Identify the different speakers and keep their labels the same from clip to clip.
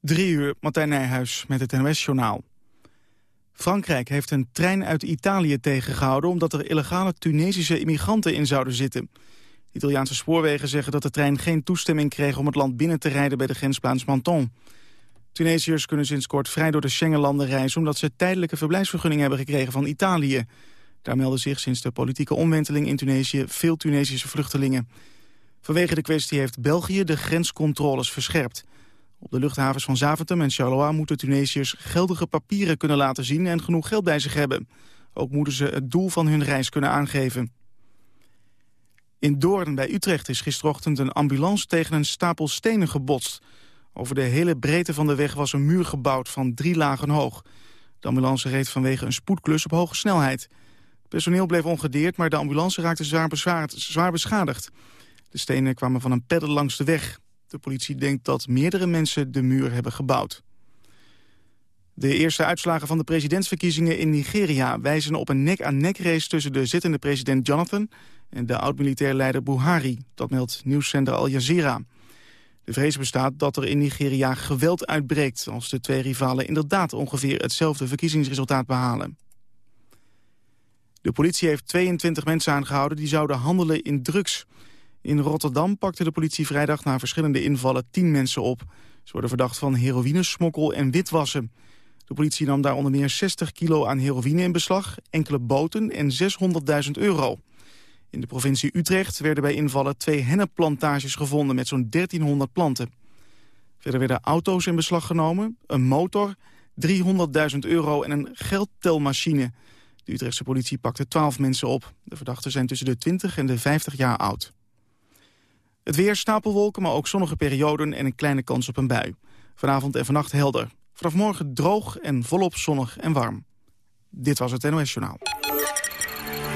Speaker 1: Drie uur, Martijn Nijhuis met het NOS-journaal. Frankrijk heeft een trein uit Italië tegengehouden... omdat er illegale Tunesische immigranten in zouden zitten. Italiaanse spoorwegen zeggen dat de trein geen toestemming kreeg... om het land binnen te rijden bij de grensplaats Menton. Tunesiërs kunnen sinds kort vrij door de Schengenlanden reizen... omdat ze tijdelijke verblijfsvergunning hebben gekregen van Italië. Daar melden zich sinds de politieke omwenteling in Tunesië... veel Tunesische vluchtelingen. Vanwege de kwestie heeft België de grenscontroles verscherpt... Op de luchthavens van Zaventem en Charleroi moeten Tunesiërs geldige papieren kunnen laten zien en genoeg geld bij zich hebben. Ook moeten ze het doel van hun reis kunnen aangeven. In Doorn bij Utrecht is gisterochtend een ambulance tegen een stapel stenen gebotst. Over de hele breedte van de weg was een muur gebouwd van drie lagen hoog. De ambulance reed vanwege een spoedklus op hoge snelheid. Het personeel bleef ongedeerd, maar de ambulance raakte zwaar, zwaar beschadigd. De stenen kwamen van een pedder langs de weg. De politie denkt dat meerdere mensen de muur hebben gebouwd. De eerste uitslagen van de presidentsverkiezingen in Nigeria... wijzen op een nek-aan-nek race tussen de zittende president Jonathan... en de oud-militair leider Buhari. Dat meldt nieuwszender Al Jazeera. De vrees bestaat dat er in Nigeria geweld uitbreekt... als de twee rivalen inderdaad ongeveer hetzelfde verkiezingsresultaat behalen. De politie heeft 22 mensen aangehouden die zouden handelen in drugs... In Rotterdam pakte de politie vrijdag na verschillende invallen tien mensen op. Ze worden verdacht van heroïnesmokkel en witwassen. De politie nam daar onder meer 60 kilo aan heroïne in beslag, enkele boten en 600.000 euro. In de provincie Utrecht werden bij invallen twee hennepplantages gevonden met zo'n 1300 planten. Verder werden auto's in beslag genomen, een motor, 300.000 euro en een geldtelmachine. De Utrechtse politie pakte 12 mensen op. De verdachten zijn tussen de 20 en de 50 jaar oud. Het weer stapelwolken, maar ook zonnige perioden en een kleine kans op een bui. Vanavond en vannacht helder. Vanaf morgen droog en volop zonnig en warm. Dit was het NOS Journaal.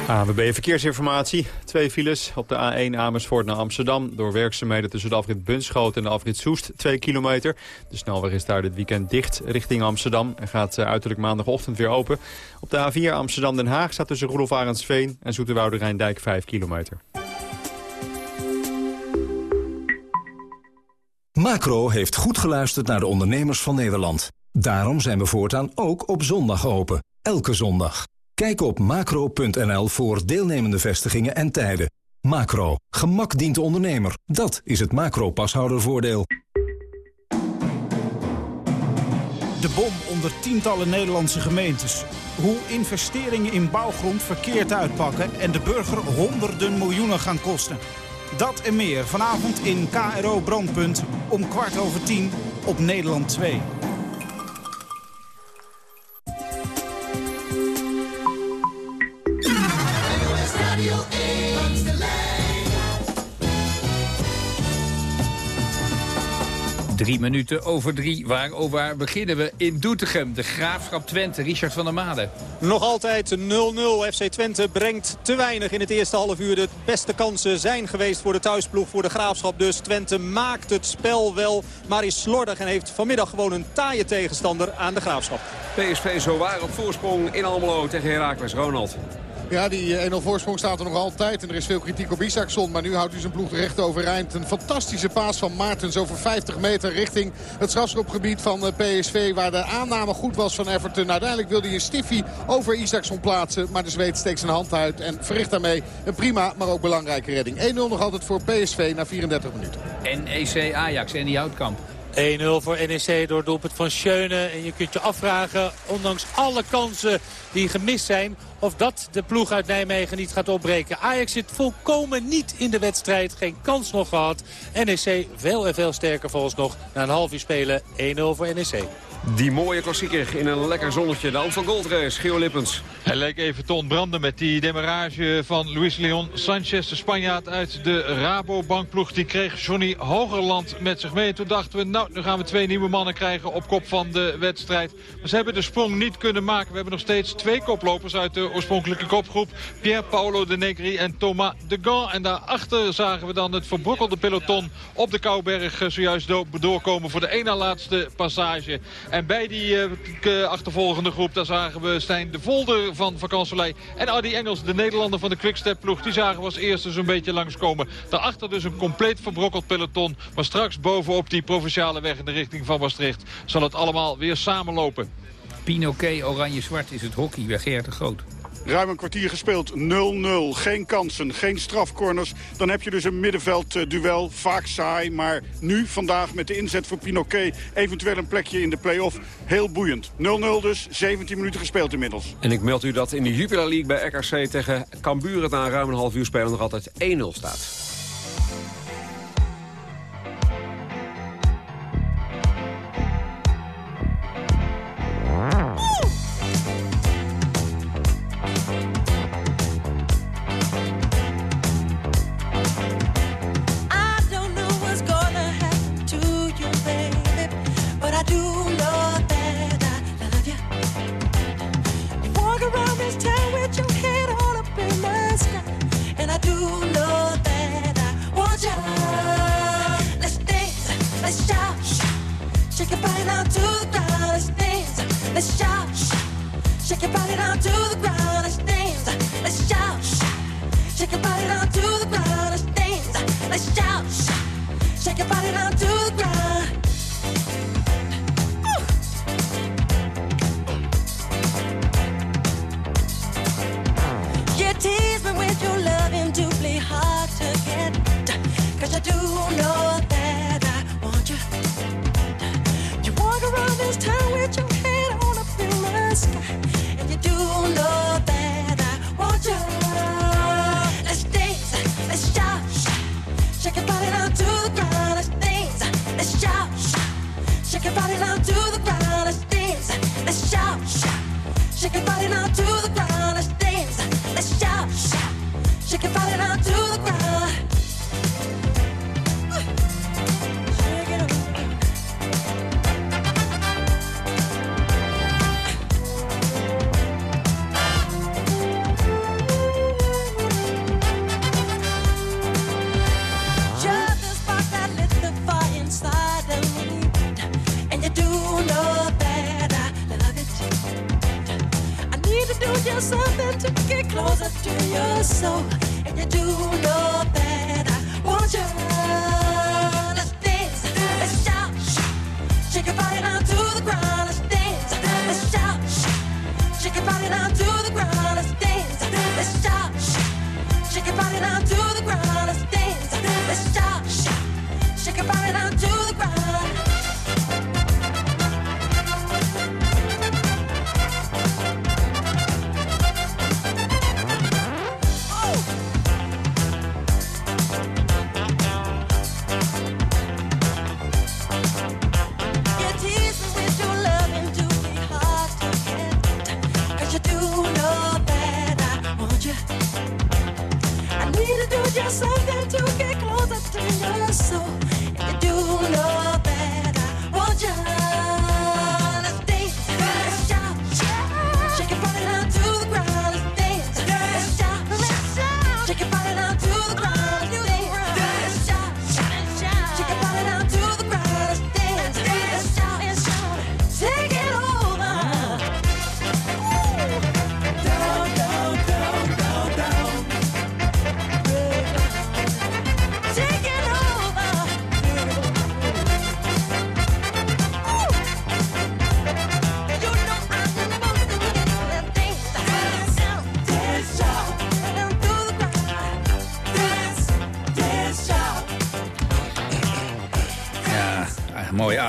Speaker 2: AWB Verkeersinformatie. Twee files op de A1 Amersfoort naar Amsterdam. Door werkzaamheden tussen de afrit Bunschoten en de afrit Soest. Twee kilometer. De snelweg is daar dit weekend dicht richting Amsterdam. En gaat eh, uiterlijk maandagochtend weer open. Op de A4 Amsterdam-Den Haag staat tussen Roelof Arendsveen en Zoeterwoude Rijndijk 5 kilometer.
Speaker 3: Macro heeft goed geluisterd naar de ondernemers van Nederland. Daarom zijn we voortaan ook op zondag open. Elke zondag. Kijk op macro.nl voor deelnemende vestigingen en tijden. Macro. Gemak dient de ondernemer. Dat is het macro-pashoudervoordeel.
Speaker 4: De bom onder tientallen Nederlandse gemeentes. Hoe investeringen in bouwgrond verkeerd uitpakken... en de burger honderden miljoenen gaan kosten. Dat en meer vanavond in KRO Brandpunt om kwart over tien op Nederland 2.
Speaker 5: Drie minuten over drie. Waarover beginnen we in Doetinchem? De Graafschap Twente, Richard van der Made.
Speaker 6: Nog altijd 0-0. FC Twente brengt te weinig in het eerste half uur. De beste kansen zijn geweest voor de thuisploeg, voor de Graafschap. Dus Twente maakt het spel wel, maar is slordig en heeft vanmiddag gewoon een taaie tegenstander aan de Graafschap.
Speaker 7: PSV zo waar op voorsprong in Almelo tegen Herakles Ronald.
Speaker 8: Ja, die 1-0 eh, voorsprong staat er nog altijd. En er is veel kritiek op Isaacson. Maar nu houdt hij zijn ploeg recht overeind. Een fantastische paas van Maartens over 50 meter richting het strafschopgebied van eh, PSV. Waar de aanname goed was van Everton. Uiteindelijk wilde hij een stiffie over Isaacson plaatsen. Maar de Zweed steekt zijn hand uit en verricht daarmee een prima, maar ook belangrijke redding. 1-0 nog altijd voor PSV na 34 minuten.
Speaker 5: NEC Ajax en die Houtkamp.
Speaker 9: 1-0 voor NEC door doelpunt van Schöne. En je kunt je afvragen, ondanks alle kansen die gemist zijn... of dat de ploeg uit Nijmegen niet gaat opbreken. Ajax zit volkomen niet in de wedstrijd. Geen kans nog gehad. NEC veel en veel sterker volgens nog. Na een half uur spelen 1-0 voor NEC.
Speaker 7: Die mooie klassieker in een lekker zonnetje. De van Gold Race, Geo Lippens.
Speaker 10: Hij leek even te ontbranden met die demarage van Luis Leon Sanchez. De Spanjaard uit de Rabobankploeg. Die kreeg Johnny Hogerland met zich mee. Toen dachten we, nou, nu gaan we twee nieuwe mannen krijgen op kop van de wedstrijd. Maar ze hebben de sprong niet kunnen maken. We hebben nog steeds twee koplopers uit de oorspronkelijke kopgroep. Pierre Paolo de Negri en Thomas de Gant. En daarachter zagen we dan het verbrokkelde peloton op de Kouberg zojuist doorkomen voor de ene laatste passage. En bij die uh, achtervolgende groep, daar zagen we Stijn de Volder van Vakanselij. En Adi Engels, de Nederlander van de Quickstep ploeg. Die zagen we als eerste zo'n beetje langskomen. Daarachter dus een compleet verbrokkeld peloton. Maar straks bovenop die provinciale weg in de richting van Maastricht... zal het allemaal weer samenlopen.
Speaker 5: Pinoquet, oranje-zwart is het hockey bij Geert de Groot.
Speaker 11: Ruim een kwartier gespeeld, 0-0. Geen kansen, geen strafcorners. Dan heb je dus een middenveldduel, vaak saai. Maar nu, vandaag, met de inzet voor Pinoquet... eventueel een plekje in de play-off, heel boeiend. 0-0 dus, 17 minuten gespeeld inmiddels.
Speaker 7: En ik meld u dat in de Jupiler League bij RKC tegen Cambuur... het na ruim een half uur spelen nog altijd 1-0 staat. down to the ground.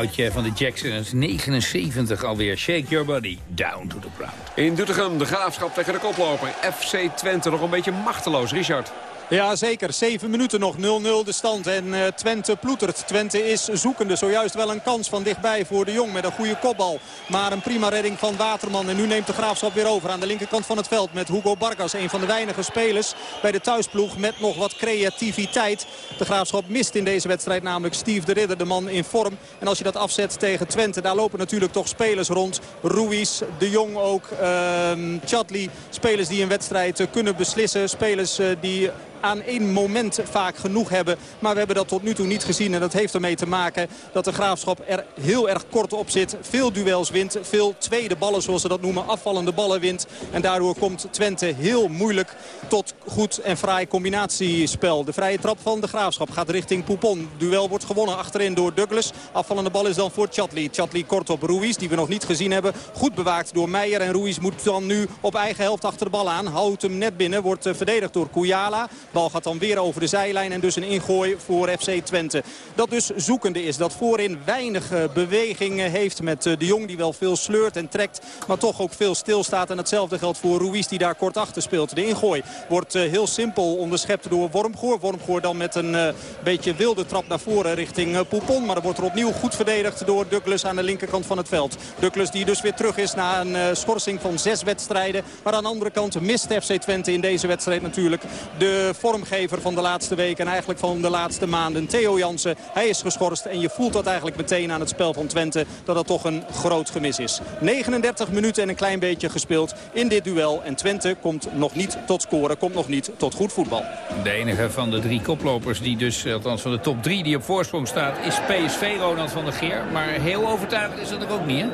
Speaker 5: Oudje van de Jacksons. 79 alweer. Shake your body down to the ground.
Speaker 7: In Doetinchem, de graafschap tegen de koploper. FC Twente nog een beetje machteloos. Richard.
Speaker 6: Ja, zeker. 7 minuten nog 0-0 de stand. En uh, Twente ploetert. Twente is zoekende. Zojuist wel een kans van dichtbij voor de Jong met een goede kopbal. Maar een prima redding van Waterman. En nu neemt de Graafschap weer over aan de linkerkant van het veld. Met Hugo Bargas, een van de weinige spelers bij de thuisploeg. Met nog wat creativiteit. De Graafschap mist in deze wedstrijd namelijk Steve de Ridder, de man in vorm. En als je dat afzet tegen Twente, daar lopen natuurlijk toch spelers rond. Ruiz, de Jong ook, uh, Chadli. Spelers die een wedstrijd uh, kunnen beslissen. Spelers uh, die aan één moment vaak genoeg hebben. Maar we hebben dat tot nu toe niet gezien. En dat heeft ermee te maken dat de Graafschap er heel erg kort op zit. Veel duels wint, veel tweede ballen zoals ze dat noemen, afvallende ballen wint. En daardoor komt Twente heel moeilijk tot goed en fraai combinatiespel. De vrije trap van de Graafschap gaat richting Poupon. Duel wordt gewonnen achterin door Douglas. Afvallende bal is dan voor Chatli. Chatli kort op Ruiz, die we nog niet gezien hebben. Goed bewaakt door Meijer. En Ruiz moet dan nu op eigen helft achter de bal aan. Houdt hem net binnen. Wordt eh, verdedigd door Kouyala. Bal gaat dan weer over de zijlijn. En dus een ingooi voor FC Twente. Dat dus zoekende is. Dat voorin weinig eh, beweging heeft met eh, de Jong. Die wel veel sleurt en trekt. Maar toch ook veel stilstaat. En hetzelfde geldt voor Ruiz die daar kort achter speelt. De ingooi wordt heel simpel onderschept door Wormgoor. Wormgoor dan met een beetje wilde trap naar voren richting Poupon. Maar er wordt er opnieuw goed verdedigd door Douglas aan de linkerkant van het veld. Douglas die dus weer terug is na een schorsing van zes wedstrijden. Maar aan de andere kant mist FC Twente in deze wedstrijd natuurlijk de vormgever van de laatste weken. En eigenlijk van de laatste maanden. Theo Jansen, hij is geschorst. En je voelt dat eigenlijk meteen aan het spel van Twente. Dat het toch een groot gemis is. 39 minuten en een klein beetje gespeeld in dit duel. En Twente komt nog niet tot scoren. Komt nog niet tot goed voetbal.
Speaker 5: De enige van de drie koplopers die dus, althans van de top drie die op voorsprong staat, is PSV Ronald van der Geer. Maar heel overtuigend is dat er ook niet, hè?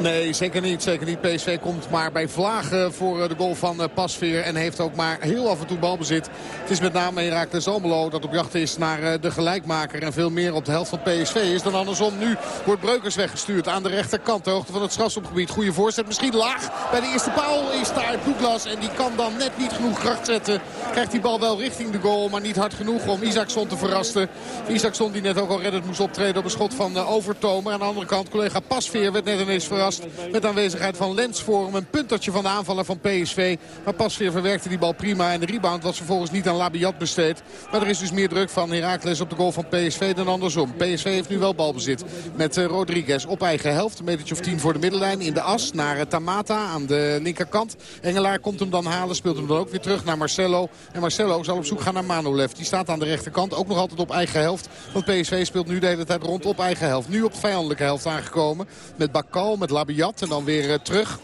Speaker 8: Nee, zeker niet. Zeker niet. PSV komt maar bij vlagen voor eh, de goal van eh, Pasveer. En heeft ook maar heel af en toe balbezit. Het is met name Herakles Almelo dat op jacht is naar eh, de gelijkmaker. En veel meer op de helft van PSV is dan andersom. Nu wordt Breukers weggestuurd aan de rechterkant. De hoogte van het strafschopgebied. Goede voorzet. Misschien laag. Bij de eerste paal is daar Douglas. En die kan dan net niet genoeg kracht zetten. Krijgt die bal wel richting de goal. Maar niet hard genoeg om Isaacson te verrassen. Isaacson die net ook al reddend moest optreden op een schot van Overtomer. Aan de andere kant collega Pasveer werd net ineens verrast met aanwezigheid van Lens voor hem. Een puntertje van de aanvaller van PSV. Maar Pasveer verwerkte die bal prima. En de rebound was vervolgens niet aan Labiat besteed. Maar er is dus meer druk van Heracles op de goal van PSV dan andersom. PSV heeft nu wel balbezit met uh, Rodriguez op eigen helft. Een metertje of tien voor de middenlijn in de as naar uh, Tamata aan de linkerkant. Engelaar komt hem dan halen, speelt hem dan ook weer terug naar Marcelo. En Marcelo zal op zoek gaan naar Manolev. Die staat aan de rechterkant, ook nog altijd op eigen helft. Want PSV speelt nu de hele tijd rond op eigen helft. Nu op vijandelijke helft aangekomen. Met Bakal, met Labiat en dan weer eh, terug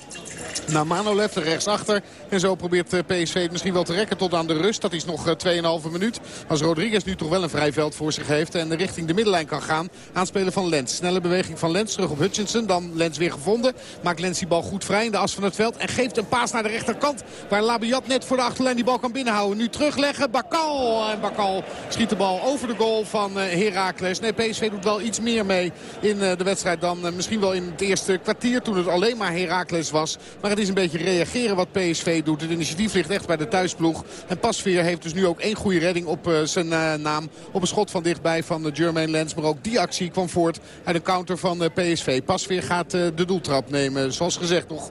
Speaker 8: naar Manolev, rechtsachter. En zo probeert eh, PSV het misschien wel te rekken tot aan de rust. Dat is nog 2,5 eh, minuut. Als Rodriguez nu toch wel een vrij veld voor zich heeft. En richting de middenlijn kan gaan. Aanspelen van Lens. Snelle beweging van Lens terug op Hutchinson. Dan Lens weer gevonden. Maakt Lens die bal goed vrij in de as van het veld. En geeft een paas naar de rechterkant. Waar Labiat net voor de achterlijn die bal kan binnenhouden. Nu terugleggen. Bakal. En Bakal schiet de bal over de goal van Heracles. Nee, PSV doet wel iets meer mee in de wedstrijd dan misschien wel in het eerste kwartier. Toen het alleen maar Heracles was. Maar het is een beetje reageren wat PSV doet. Het initiatief ligt echt bij de thuisploeg. En Pasveer heeft dus nu ook één goede redding op uh, zijn uh, naam. Op een schot van dichtbij van Jermaine Lens. Maar ook die actie kwam voort uit een counter van PSV. Pasveer gaat de doeltrap nemen. Zoals gezegd nog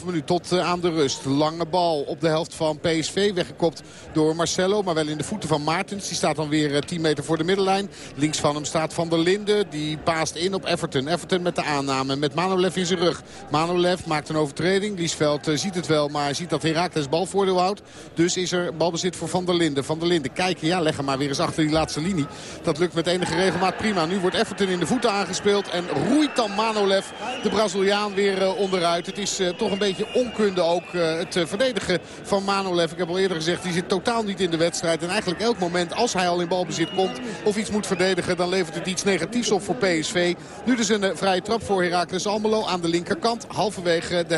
Speaker 8: 2,5 minuut tot aan de rust. Lange bal op de helft van PSV. Weggekopt door Marcelo. Maar wel in de voeten van Maartens. Die staat dan weer 10 meter voor de middenlijn. Links van hem staat Van der Linden. Die paast in op Everton. Everton met de aanname. Met Manolev in zijn rug. Manolev maakt een overtreding. Liesveld uh, ziet het wel, maar ziet dat Herakles balvoordeel houdt. Dus is er balbezit voor Van der Linden. Van der Linden kijken, ja, leg hem maar weer eens achter die laatste linie. Dat lukt met enige regelmaat prima. Nu wordt Everton in de voeten aangespeeld en roeit dan Manolev, de Braziliaan, weer uh, onderuit. Het is uh, toch een beetje onkunde ook het verdedigen van Manolev. Ik heb al eerder gezegd, die zit totaal niet in de wedstrijd. En eigenlijk elk moment, als hij al in balbezit komt of iets moet verdedigen... dan levert het iets negatiefs op voor PSV. Nu dus een vrije trap voor Herakles Almelo aan de linkerkant. Halverwege de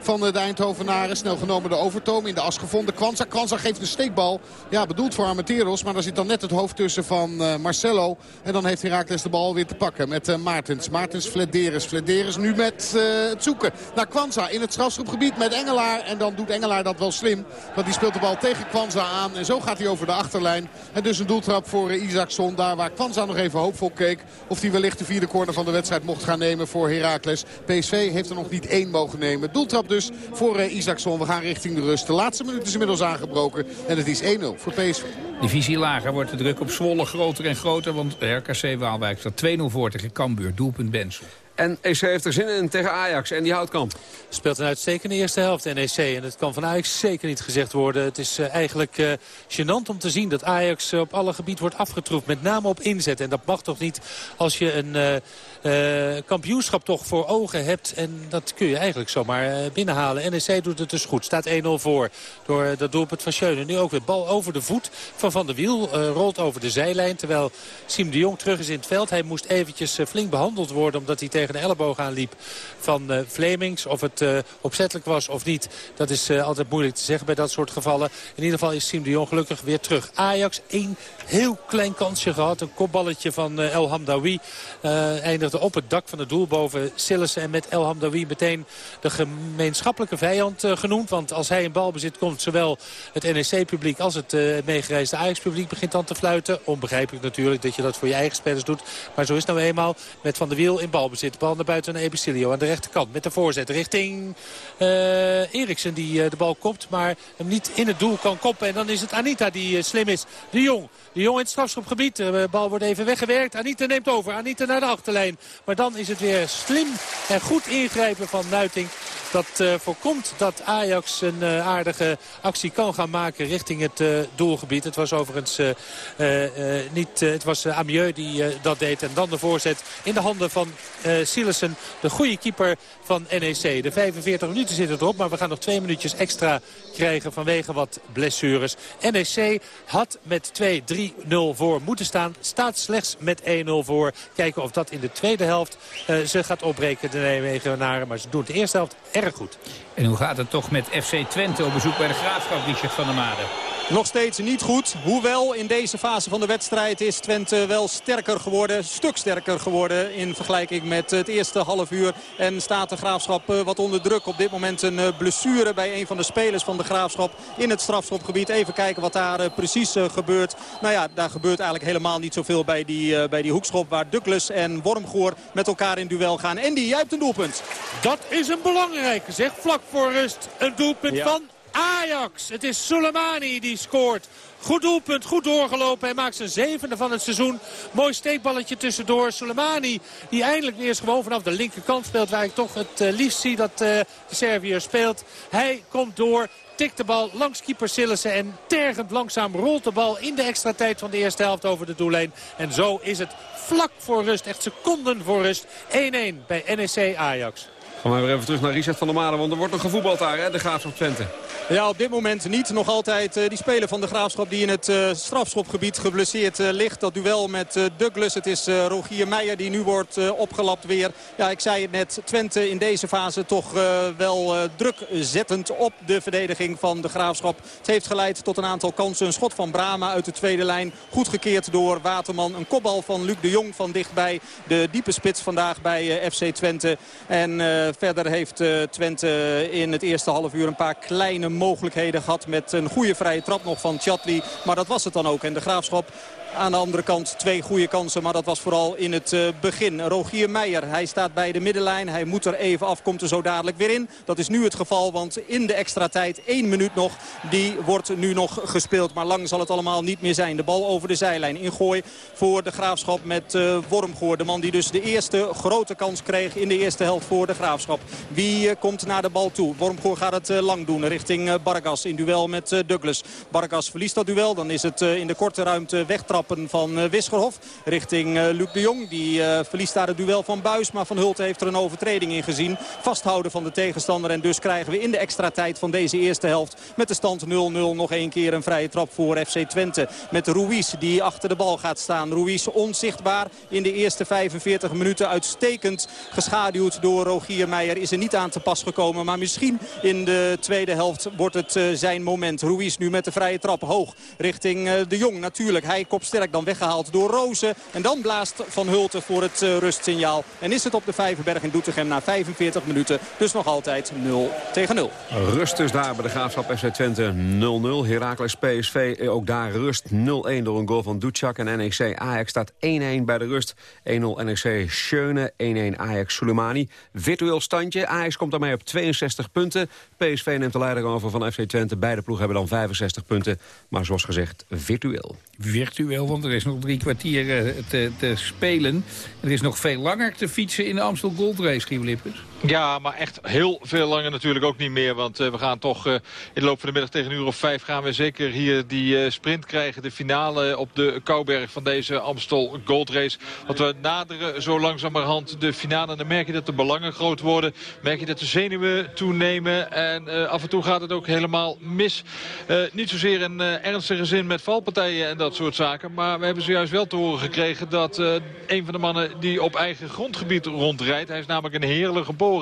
Speaker 8: van de Eindhovenaren. Snel genomen de overtoom in de as gevonden. Kwanza, Kwanza geeft een steekbal. Ja, bedoeld voor Armenteros. Maar daar zit dan net het hoofd tussen van uh, Marcelo. En dan heeft Herakles de bal weer te pakken met uh, Maartens. Maartens, Flederis. Nu met uh, het zoeken naar Kwanza in het strafschopgebied met Engelaar. En dan doet Engelaar dat wel slim. Want die speelt de bal tegen Kwanza aan. En zo gaat hij over de achterlijn. En dus een doeltrap voor Isaacson. Daar waar Kwanza nog even hoopvol keek. Of hij wellicht de vierde corner van de wedstrijd mocht gaan nemen voor Herakles. PSV heeft er nog niet één mogen nemen. Doeltrap dus voor uh, Isaacson. We gaan richting de rust. De laatste minuut is inmiddels aangebroken. En het is 1-0 voor PSV.
Speaker 5: Divisie lager wordt de druk op Zwolle groter en groter. Want de RKC Waalwijk staat 2-0 voor tegen Cambuur. Doelpunt Benson.
Speaker 7: En EC heeft er zin in tegen Ajax en die houtkamp.
Speaker 9: Speelt een uitstekende eerste helft NEC. En het kan van Ajax zeker niet gezegd worden. Het is uh, eigenlijk uh, gênant om te zien dat Ajax uh, op alle gebied wordt afgetroefd. Met name op inzet. En dat mag toch niet als je een kampioenschap toch voor ogen hebt. En dat kun je eigenlijk zomaar binnenhalen. NEC doet het dus goed. Staat 1-0 voor door dat doelpunt van Schöne. Nu ook weer bal over de voet van Van der Wiel. rolt over de zijlijn. Terwijl Siem de Jong terug is in het veld. Hij moest eventjes flink behandeld worden omdat hij tegen de elleboog aanliep van Flemings. Of het opzettelijk was of niet, dat is altijd moeilijk te zeggen bij dat soort gevallen. In ieder geval is Siem de Jong gelukkig weer terug. Ajax, één heel klein kansje gehad. Een kopballetje van El Hamdawi op het dak van het doel boven Sillissen. En met El Hamdawi meteen de gemeenschappelijke vijand genoemd. Want als hij een bal bezit komt zowel het NEC-publiek als het meegereisde Ajax-publiek begint dan te fluiten. Onbegrijpelijk natuurlijk dat je dat voor je eigen spelers doet. Maar zo is het nou eenmaal met Van der Wiel in balbezit. Bal naar buiten naar Ebicilio aan de rechterkant. Met de voorzet richting uh, Eriksen die uh, de bal kopt. Maar hem niet in het doel kan koppen. En dan is het Anita die uh, slim is. De Jong. De Jong in het strafschopgebied. De bal wordt even weggewerkt. Anita neemt over. Anita naar de achterlijn. Maar dan is het weer slim en goed ingrijpen van Nuiting. Dat uh, voorkomt dat Ajax een uh, aardige actie kan gaan maken richting het uh, doelgebied. Het was overigens niet, het was Amieux die dat deed. En dan de voorzet in de handen van Silesen, de goede keeper van NEC. De 45 minuten zitten erop, maar we gaan nog twee minuutjes extra krijgen vanwege wat blessures. NEC had met 2-3-0 voor moeten staan. Staat slechts met 1-0 voor. Kijken of dat in de tweede helft ze gaat opbreken, de Nijmegenaren. Maar ze doen de eerste helft goed.
Speaker 5: En hoe gaat het toch met FC Twente op bezoek bij de Graafschap, Richard van der Made?
Speaker 6: Nog steeds niet goed. Hoewel in deze fase van de wedstrijd is Twente wel sterker geworden. Een stuk sterker geworden in vergelijking met het eerste half uur. En staat de Graafschap eh, wat onder druk. Op dit moment een eh, blessure bij een van de spelers van de Graafschap in het strafschopgebied. Even kijken wat daar eh, precies gebeurt. Nou ja, daar gebeurt eigenlijk helemaal niet zoveel bij die, bij die hoekschop. Waar Douglas en Wormgoor met elkaar in duel gaan. En die, jij hebt een doelpunt.
Speaker 9: Dat is een belangrijke zeg. Vlak voor rust een doelpunt ja. van Ajax. Het is Soleimani die scoort. Goed doelpunt, goed doorgelopen. Hij maakt zijn zevende van het seizoen. Mooi steekballetje tussendoor. Soleimani die eindelijk weer eens gewoon vanaf de linkerkant speelt. Waar ik toch het uh, liefst zie dat uh, de Serviër speelt. Hij komt door. Tikt de bal langs keeper Sillissen en tergend langzaam rolt de bal in de extra tijd van de eerste helft over de doellijn. En zo is het vlak voor rust, echt seconden voor rust. 1-1 bij NEC Ajax.
Speaker 7: Gaan we weer even terug naar Richard van der Malen, want er wordt nog gevoetbald daar, hè, de Graafschap Twente.
Speaker 6: Ja, op dit moment niet. Nog altijd uh, die speler van de Graafschap die in het uh, strafschopgebied geblesseerd uh, ligt. Dat duel met Douglas. Het is Rogier Meijer die nu wordt opgelapt weer. Ja, ik zei het net. Twente in deze fase toch wel druk zettend op de verdediging van de Graafschap. Het heeft geleid tot een aantal kansen. Een schot van Brama uit de tweede lijn. Goed gekeerd door Waterman. Een kopbal van Luc de Jong van dichtbij. De diepe spits vandaag bij FC Twente. En verder heeft Twente in het eerste half uur een paar kleine mogelijkheden gehad met een goede vrije trap nog van Chatli. Maar dat was het dan ook. En de Graafschap aan de andere kant twee goede kansen, maar dat was vooral in het uh, begin. Rogier Meijer, hij staat bij de middenlijn. Hij moet er even af, komt er zo dadelijk weer in. Dat is nu het geval, want in de extra tijd, één minuut nog, die wordt nu nog gespeeld. Maar lang zal het allemaal niet meer zijn. De bal over de zijlijn. Ingooi voor de Graafschap met uh, Wormgoor. De man die dus de eerste grote kans kreeg in de eerste helft voor de Graafschap. Wie uh, komt naar de bal toe? Wormgoor gaat het lang doen richting Bargas in duel met Douglas. Bargas verliest dat duel. Dan is het in de korte ruimte van uh, Wisgerhof richting uh, Luc de Jong. Die uh, verliest daar het duel van Buis. Maar Van Hulten heeft er een overtreding in gezien. Vasthouden van de tegenstander. En dus krijgen we in de extra tijd van deze eerste helft met de stand 0-0 nog één keer een vrije trap voor FC Twente. Met Ruiz die achter de bal gaat staan. Ruiz onzichtbaar in de eerste 45 minuten. Uitstekend geschaduwd door Rogier Meijer. Is er niet aan te pas gekomen. Maar misschien in de tweede helft wordt het zijn moment. Ruiz nu met de vrije trap hoog richting de Jong. Natuurlijk, hij kopt sterk dan weggehaald door Rozen. En dan blaast Van Hulten voor het uh, rustsignaal. En is het op de Vijverberg in Doetinchem na 45 minuten. Dus nog altijd 0 tegen 0.
Speaker 7: Rust dus daar bij de Graafschap FC Twente 0-0. Heracles PSV eh, ook daar rust 0-1 door een goal van Ducjak. En NEC Ajax staat 1-1 bij de rust. 1-0 NEC Schöne, 1-1 Ajax Soleimani. Virtueel standje. Ajax komt daarmee op 62 punten. PSV neemt de leiding over van FC Twente. Beide ploegen hebben dan 65 punten. Maar zoals gezegd, virtueel.
Speaker 5: Virtueel want er is nog drie kwartier te, te, spelen. Er is nog veel langer te fietsen in de Amstel Gold Race, Giel Lippens.
Speaker 10: Ja, maar echt heel veel langer natuurlijk ook niet meer. Want we gaan toch in de loop van de middag tegen een uur of vijf... gaan we zeker hier die sprint krijgen. De finale op de Kouberg van deze Amstel Gold Race. Want we naderen zo langzamerhand de finale. En dan merk je dat de belangen groot worden. Merk je dat de zenuwen toenemen. En af en toe gaat het ook helemaal mis. niet zozeer in ernstige zin met valpartijen en dat soort zaken. Maar we hebben zojuist wel te horen gekregen dat een van de mannen die op eigen grondgebied rondrijdt... hij is namelijk een heerlijk geboren,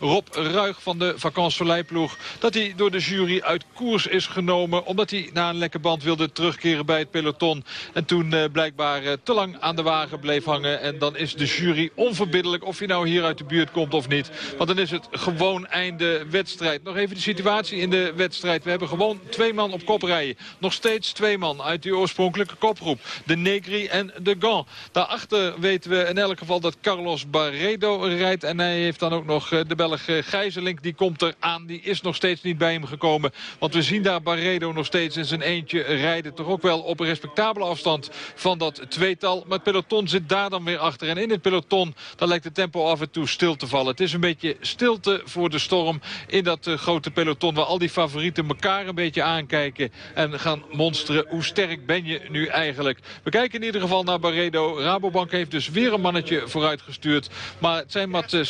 Speaker 10: Rob Ruig van de Vakant Soleilploeg... dat hij door de jury uit koers is genomen... omdat hij na een lekke band wilde terugkeren bij het peloton. En toen uh, blijkbaar uh, te lang aan de wagen bleef hangen. En dan is de jury onverbiddelijk of hij nou hier uit de buurt komt of niet. Want dan is het gewoon einde wedstrijd. Nog even de situatie in de wedstrijd. We hebben gewoon twee man op kop rijden. Nog steeds twee man uit die oorspronkelijke kopgroep. De Negri en de Gant. Daarachter weten we in elk geval dat Carlos Barredo rijdt. En hij heeft dan ook nog eh, de Belg Gijzelink. Die komt er aan. Die is nog steeds niet bij hem gekomen. Want we zien daar Barredo nog steeds in zijn eentje rijden. Toch ook wel op een respectabele afstand van dat tweetal. Maar het peloton zit daar dan weer achter. En in het peloton dan lijkt het tempo af en toe stil te vallen. Het is een beetje stilte voor de storm in dat uh, grote peloton. Waar al die favorieten elkaar een beetje aankijken. En gaan monsteren. Hoe sterk ben je nu eigenlijk? We kijken in ieder geval naar Barredo. Rabobank heeft dus weer een mannetje vooruitgestuurd. Maar het zijn wat uh,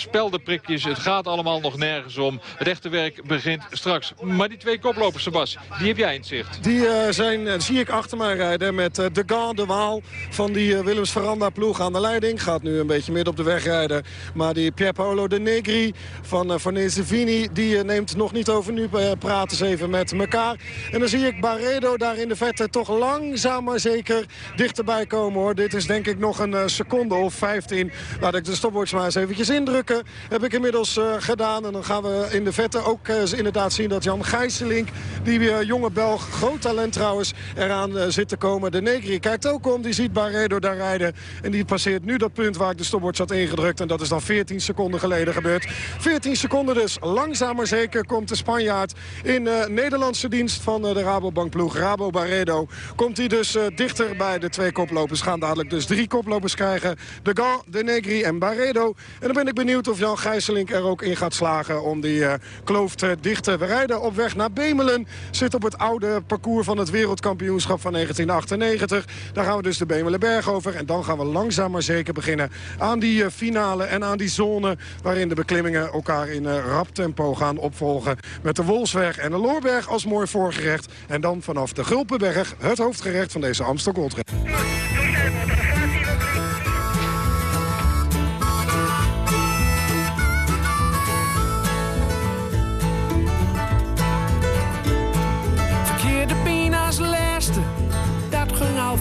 Speaker 10: Het gaat allemaal nog nergens om. Het echte werk begint straks. Maar die twee koplopers, Sebas, die heb jij in zicht.
Speaker 12: Die uh, zijn, zie ik achter mij rijden met de Gant de Waal van die Willems Veranda ploeg aan de leiding. Gaat nu een beetje midden op de weg rijden. Maar die Pier Paolo de Negri van uh, Fornese Vini, die neemt nog niet over. Nu praten ze even met elkaar. En dan zie ik Barredo daar in de vette toch langzaam maar zeker dichterbij komen hoor. Dit is denk ik nog een uh, seconde of 15. Laat ik de stopwatch maar eens eventjes indrukken. Heb ik inmiddels uh, gedaan. En dan gaan we in de vette ook uh, inderdaad zien dat Jan Gijselink, die jonge Belg, groot talent trouwens, eraan zit te komen. De Negri kijkt ook om, die ziet Barredo daar rijden. En die passeert nu dat punt waar ik de stopwatch had ingedrukt. En dat is dan 14 seconden geleden gebeurd. 14 seconden dus, langzaam maar zeker komt de Spanjaard in Nederlandse dienst van de Rabobank ploeg. Rabo Barredo komt hij dus dichter bij de twee koplopers. Gaan dadelijk dus drie koplopers krijgen. De Gant, De Negri en Barredo. En dan ben ik benieuwd of Jan Er ook in gaat slagen om die uh, kloof te dichten. We rijden op weg naar Bemelen. Zit op het oude parcours van het wereldkampioenschap van 1998. Daar gaan we dus de Bemelenberg over. En dan gaan we langzaam maar zeker beginnen aan die uh, finale en aan die zone... waarin de beklimmingen elkaar in uh, rap tempo gaan opvolgen. Met de Wolfsweg en de Loorberg als mooi voorgerecht. En dan vanaf de Gulpenberg het hoofdgerecht van deze Amstel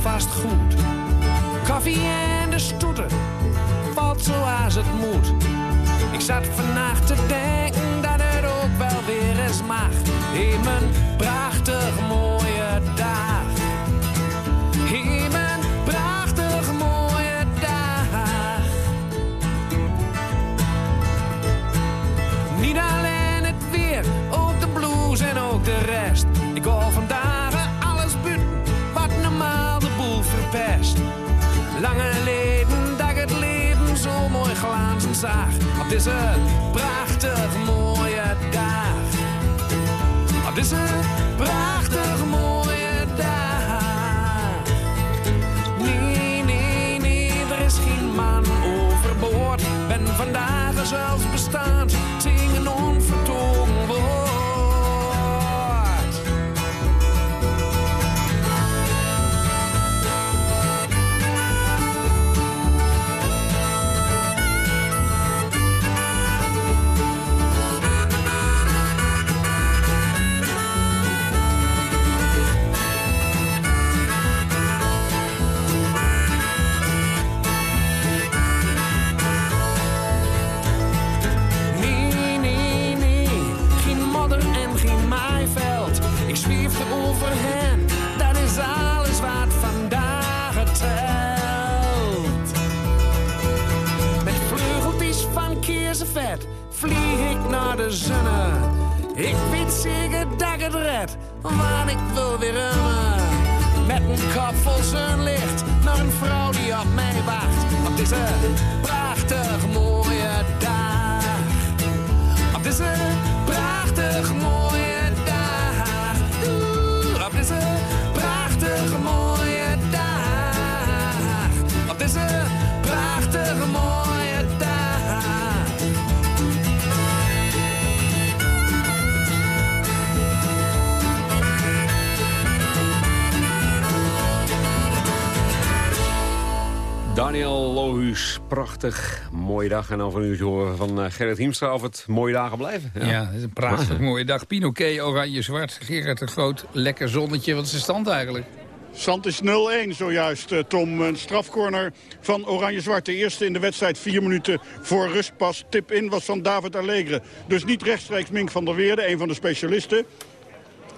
Speaker 13: alvast goed. Koffie en de stoeten, valt zoals het moet. Ik zat vannacht te denken dat het ook wel weer eens mag. In mijn zag. Op deze prachtig mooie dag. Op deze prachtig ik weet zeker dat ik het red, want ik wil weer remmen. Met een kop vol zonlicht naar een vrouw die op mij wacht. Op deze prachtig mooie dag. Op deze
Speaker 7: Daniel Lohuus, prachtig. Mooie dag. En over een uurtje horen we van eh, Gerrit Hiemstra of het mooie dagen blijven.
Speaker 5: Ja, het is een prachtig mooie dag. Pinoquet, oranje-zwart. Gerard de Groot, lekker zonnetje. Wat is de stand eigenlijk?
Speaker 11: Stand is 0-1 zojuist, eh, Tom. Een strafcorner van Oranje-Zwart. De eerste in de wedstrijd, vier minuten voor rust pas. Tip in was van David Allegre. Dus niet rechtstreeks Mink van der Weerde, een van de specialisten.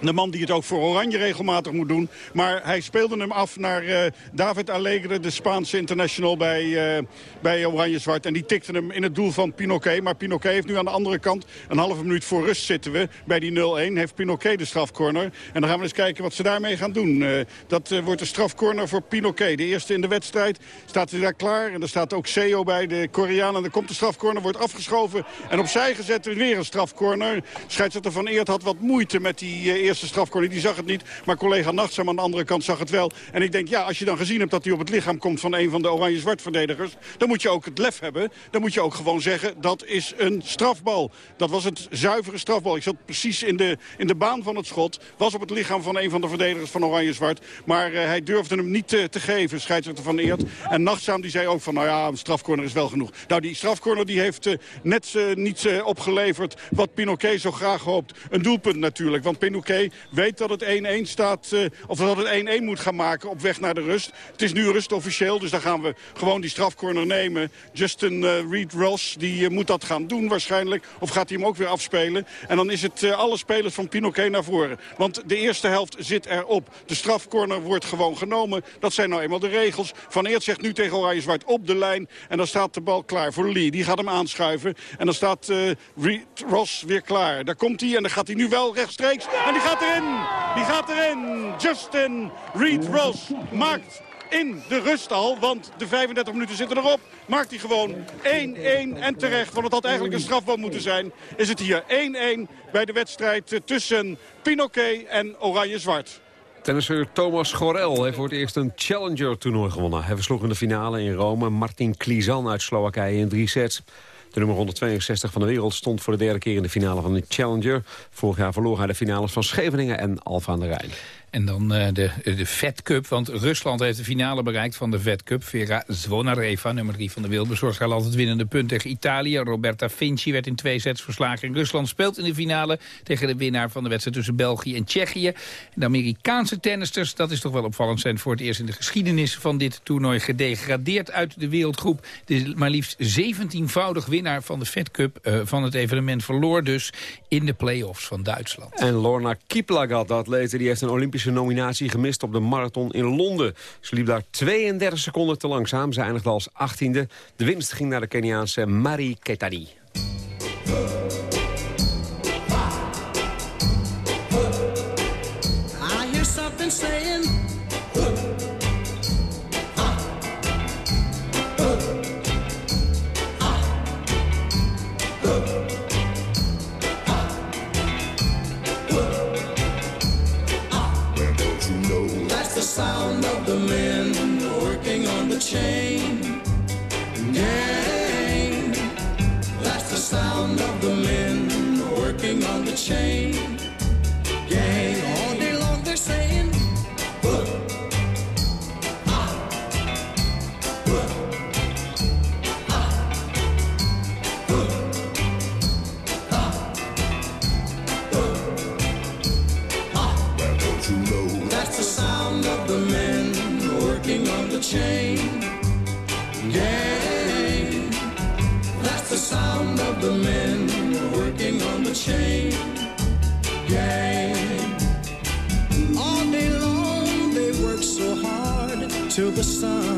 Speaker 11: De man die het ook voor Oranje regelmatig moet doen. Maar hij speelde hem af naar eh, David Allegre, de Spaanse international bij, eh, bij Oranje-Zwart. En die tikte hem in het doel van Pinoquet. Maar Pinoquet heeft nu aan de andere kant, een halve minuut voor rust zitten we. Bij die 0-1 heeft Pinoquet de strafcorner. En dan gaan we eens kijken wat ze daarmee gaan doen. Eh, dat wordt de strafcorner voor Pinoquet. De eerste in de wedstrijd staat hij daar klaar. En er staat ook Seo bij, de Koreaan. En dan komt de strafcorner, wordt afgeschoven. En opzij gezet weer een strafcorner. Scheidsrechter Van Eert had wat moeite met die eh, eerste strafcorner. Die zag het niet, maar collega Nachtsam aan de andere kant zag het wel. En ik denk, ja, als je dan gezien hebt dat hij op het lichaam komt van een van de oranje-zwart verdedigers... dan moet je ook het lef hebben. Dan moet je ook gewoon zeggen, dat is een strafbal. Dat was het zuivere strafbal. Ik zat precies in de, in de baan van het schot. Was op het lichaam van een van de verdedigers van oranje-zwart. Maar eh, hij durfde hem niet te, te geven, scheidsrechter Van Eert. En Nachtzaam die zei ook van, nou ja, een strafcorner is wel genoeg. Nou, die strafcorner die heeft eh, net eh, niet eh, opgeleverd wat Pinoquet zo graag hoopt. Een doelpunt natuurlijk, want Pinoquet weet dat het 1-1 staat, eh, of dat het 1-1 moet gaan maken op weg naar de rust. Het is nu rust officieel, dus dan gaan we gewoon die strafcorner nemen. Justin eh, Reed Ross, die eh, moet dat gaan doen waarschijnlijk. Of gaat hij hem ook weer afspelen. En dan is het alle spelers van Pinoquet naar voren. Want de eerste helft zit erop. De strafcorner wordt gewoon genomen. Dat zijn nou eenmaal de regels. Van Eert zegt nu tegen Oranje Zwart op de lijn. En dan staat de bal klaar voor Lee. Die gaat hem aanschuiven. En dan staat Reed Ross weer klaar. Daar komt hij en dan gaat hij nu wel rechtstreeks. En die gaat erin. Die gaat erin. Justin Reed Ross maakt in de rust al, want de 35 minuten zitten erop. Maakt hij gewoon 1-1 en terecht, want het had eigenlijk een strafbal moeten zijn. Is het hier 1-1 bij de wedstrijd tussen Pinoquet en Oranje-Zwart.
Speaker 7: Tennisser Thomas Gorel heeft voor het eerst een Challenger-toernooi gewonnen. Hij versloeg in de finale in Rome Martin Klizan uit Slowakije in drie sets. De nummer 162 van de wereld stond voor de derde keer in de finale van de Challenger. Vorig jaar verloor hij de finales van Scheveningen en Alfa aan de Rijn.
Speaker 5: En dan eh, de, de Fed Cup, want Rusland heeft de finale bereikt van de Fed Cup. Vera Zvonareva, nummer 3 van de wereld, bezorgd haar land het winnende punt tegen Italië. Roberta Vinci werd in twee sets verslagen. En Rusland speelt in de finale tegen de winnaar van de wedstrijd tussen België en Tsjechië. De Amerikaanse tennisters, dat is toch wel opvallend, zijn voor het eerst in de geschiedenis van dit toernooi gedegradeerd uit de wereldgroep. De maar liefst 17-voudig winnaar van de Fed Cup eh, van het evenement verloor dus in de play-offs van Duitsland.
Speaker 7: En Lorna Kiplagat, de atlete, die heeft een Olympische nominatie gemist op de marathon in Londen. Ze liep daar 32 seconden te langzaam. Ze eindigde als 18e. De winst ging naar de Keniaanse Mari Ketari.
Speaker 14: The sound of the men sun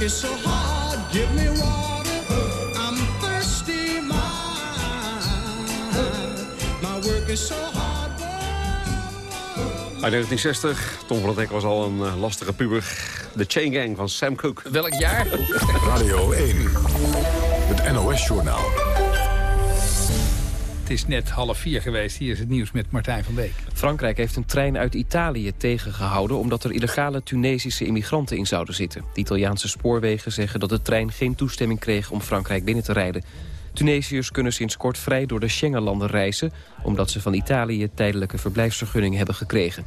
Speaker 14: Is so hard, give me water. I'm thirsty, my. My work is so hard.
Speaker 7: Uit 1960, Tom van der Dek was al een eh, lastige puber. De Chain Gang van Sam Cooke.
Speaker 5: Welk jaar?
Speaker 15: Radio 1, het NOS-journaal.
Speaker 5: Het is net half vier geweest. Hier is het nieuws met Martijn van Beek.
Speaker 16: Frankrijk heeft een trein uit Italië tegengehouden... omdat er illegale Tunesische immigranten in zouden zitten. De Italiaanse spoorwegen zeggen dat de trein geen toestemming kreeg... om Frankrijk binnen te rijden. Tunesiërs kunnen sinds kort vrij door de Schengenlanden reizen... omdat ze van Italië tijdelijke verblijfsvergunning hebben gekregen.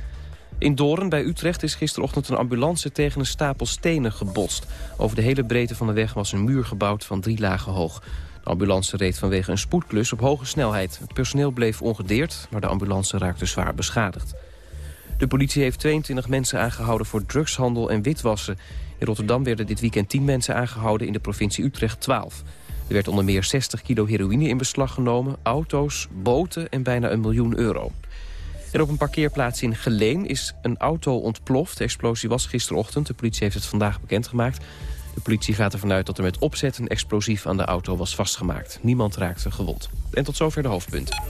Speaker 16: In Doorn bij Utrecht is gisterochtend een ambulance tegen een stapel stenen gebotst. Over de hele breedte van de weg was een muur gebouwd van drie lagen hoog. De ambulance reed vanwege een spoedklus op hoge snelheid. Het personeel bleef ongedeerd, maar de ambulance raakte zwaar beschadigd. De politie heeft 22 mensen aangehouden voor drugshandel en witwassen. In Rotterdam werden dit weekend 10 mensen aangehouden, in de provincie Utrecht 12. Er werd onder meer 60 kilo heroïne in beslag genomen, auto's, boten en bijna een miljoen euro. En op een parkeerplaats in Geleen is een auto ontploft. De explosie was gisterochtend. De politie heeft het vandaag bekendgemaakt. De politie gaat ervan uit dat er met opzet een explosief aan de auto was vastgemaakt. Niemand raakte gewond. En tot zover de hoofdpunten.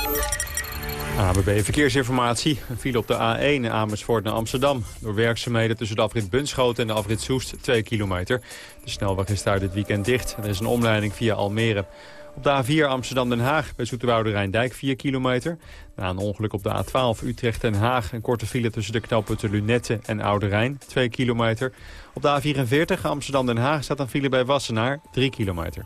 Speaker 2: ABB Verkeersinformatie. Een file op de A1 Amersfoort naar Amsterdam. Door werkzaamheden tussen de afrit Bunschoten en de afrit Soest 2 kilometer. De snelweg is daar dit weekend dicht. Er is een omleiding via Almere. Op de A4 Amsterdam-Den Haag bij Zoeterwoude Rijndijk 4 kilometer. Na een ongeluk op de A12 Utrecht-Den Haag. Een korte file tussen de knooppunten Lunette en Oude Rijn 2 kilometer. Op de A44 Amsterdam-Den Haag staat een file bij Wassenaar 3 kilometer.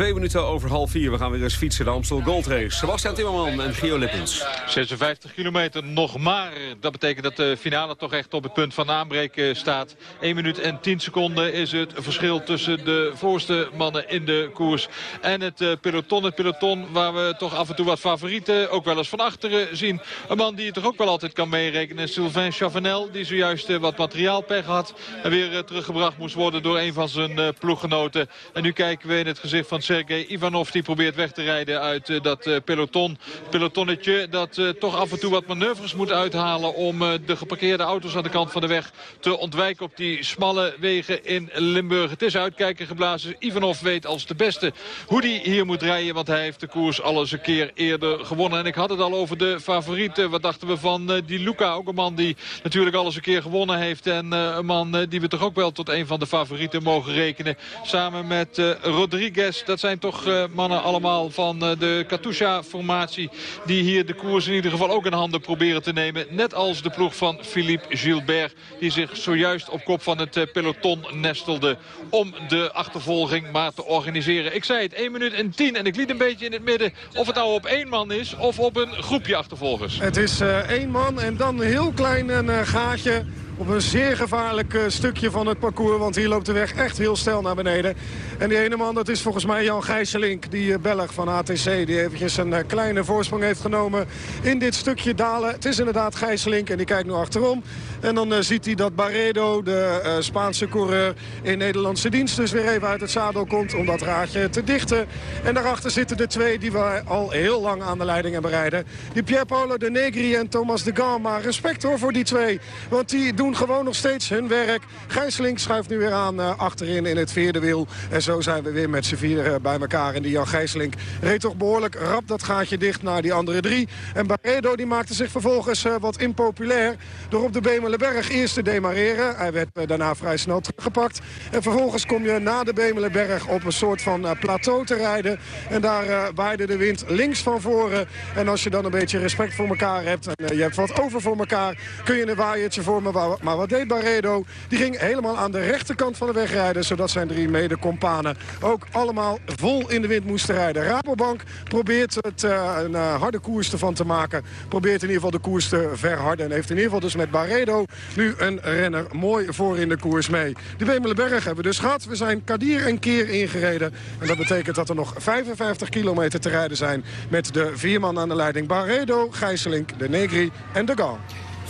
Speaker 7: Twee minuten over half vier. We gaan weer eens fietsen. De Amstel Gold Race. Sebastian Timmerman en Gio Lippens.
Speaker 10: 56 kilometer nog maar. Dat betekent dat de finale toch echt op het punt van aanbreken staat. 1 minuut en 10 seconden is het verschil tussen de voorste mannen in de koers. En het eh, peloton. Het peloton waar we toch af en toe wat favorieten ook wel eens van achteren zien. Een man die je toch ook wel altijd kan meerekenen. Sylvain Chavanel die zojuist eh, wat materiaalpech had. En weer eh, teruggebracht moest worden door een van zijn eh, ploeggenoten. En nu kijken we in het gezicht van Sergej Ivanov. Die probeert weg te rijden uit eh, dat eh, peloton. Pelotonnetje dat eh, toch af en toe wat manoeuvres moet uithalen... om de geparkeerde auto's aan de kant van de weg te ontwijken op die smalle wegen in Limburg. Het is uitkijken geblazen. Ivanov weet als de beste hoe hij hier moet rijden. Want hij heeft de koers al eens een keer eerder gewonnen. En ik had het al over de favorieten. Wat dachten we van die Luca? Ook een man die natuurlijk al eens een keer gewonnen heeft. En een man die we toch ook wel tot een van de favorieten mogen rekenen. Samen met Rodriguez. Dat zijn toch eh, mannen allemaal van eh, de Katusha-formatie. Die hier de koers in ieder geval ook in handen proberen te nemen. Net als de ploeg van Philippe Gilbert. Die zich zojuist op kop van het eh, peloton nestelde. Om de achtervolging maar te organiseren. Ik zei het, 1 minuut en 10. En ik liet een beetje in het midden of het nou op één man is of op een groepje achtervolgers.
Speaker 12: Het is één man en dan heel klein een, gaatje op een zeer gevaarlijk eh, stukje van het parcours. Want hier loopt de weg echt heel stijl naar beneden. En die ene man, dat is volgens mij Jan Gijselink, die uh, Belg van ATC. Die eventjes een eh, kleine voorsprong heeft genomen in dit stukje dalen. Het is inderdaad Gijselink en die kijkt nu achterom. En dan eh, ziet hij dat Barredo, de eh, Spaanse coureur in Nederlandse dienst... dus weer even uit het zadel komt om dat raadje te dichten. En daarachter zitten de twee die we al heel lang aan de leiding hebben rijden. Die Pierre Paolo de Negri en Thomas de. Maar respect hoor voor die twee. Want die doen gewoon nog steeds hun werk. Gijslink schuift nu weer aan uh, achterin in het vierde wiel. En zo zijn we weer met z'n vier bij elkaar. En die Jan Gijslink reed toch behoorlijk rap dat gaatje dicht naar die andere drie. En Barredo die maakte zich vervolgens uh, wat impopulair... door op de Bemelenberg eerst te demareren. Hij werd daarna vrij snel teruggepakt. En vervolgens kom je na de Bemelenberg op een soort van plateau te rijden. En daar waaide de wind links van voren. En als je dan een beetje respect voor elkaar hebt... en je hebt wat over voor elkaar, kun je een waaiertje vormen. Maar wat deed Barredo? Die ging helemaal aan de rechterkant van de weg rijden... zodat zijn drie mede-companen ook allemaal vol in de wind moesten rijden. Rabobank probeert het uh, een uh, harde koers ervan te maken. Probeert in ieder geval de koers te verharden. En heeft in ieder geval dus met Barredo nu een renner mooi voor in de koers mee. De Wemelenberg hebben we dus gehad. We zijn Kadir een keer ingereden. En dat betekent dat er nog 55 kilometer te rijden zijn... met de vier man aan de leiding. Barredo, Gijselink, De Negri en De Gaulle.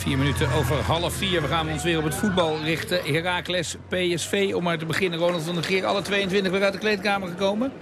Speaker 5: Vier minuten over half vier. We gaan ons weer op het voetbal richten. Heracles, PSV, om maar te beginnen. Ronald van der Geer, alle 22 weer uit de kleedkamer gekomen?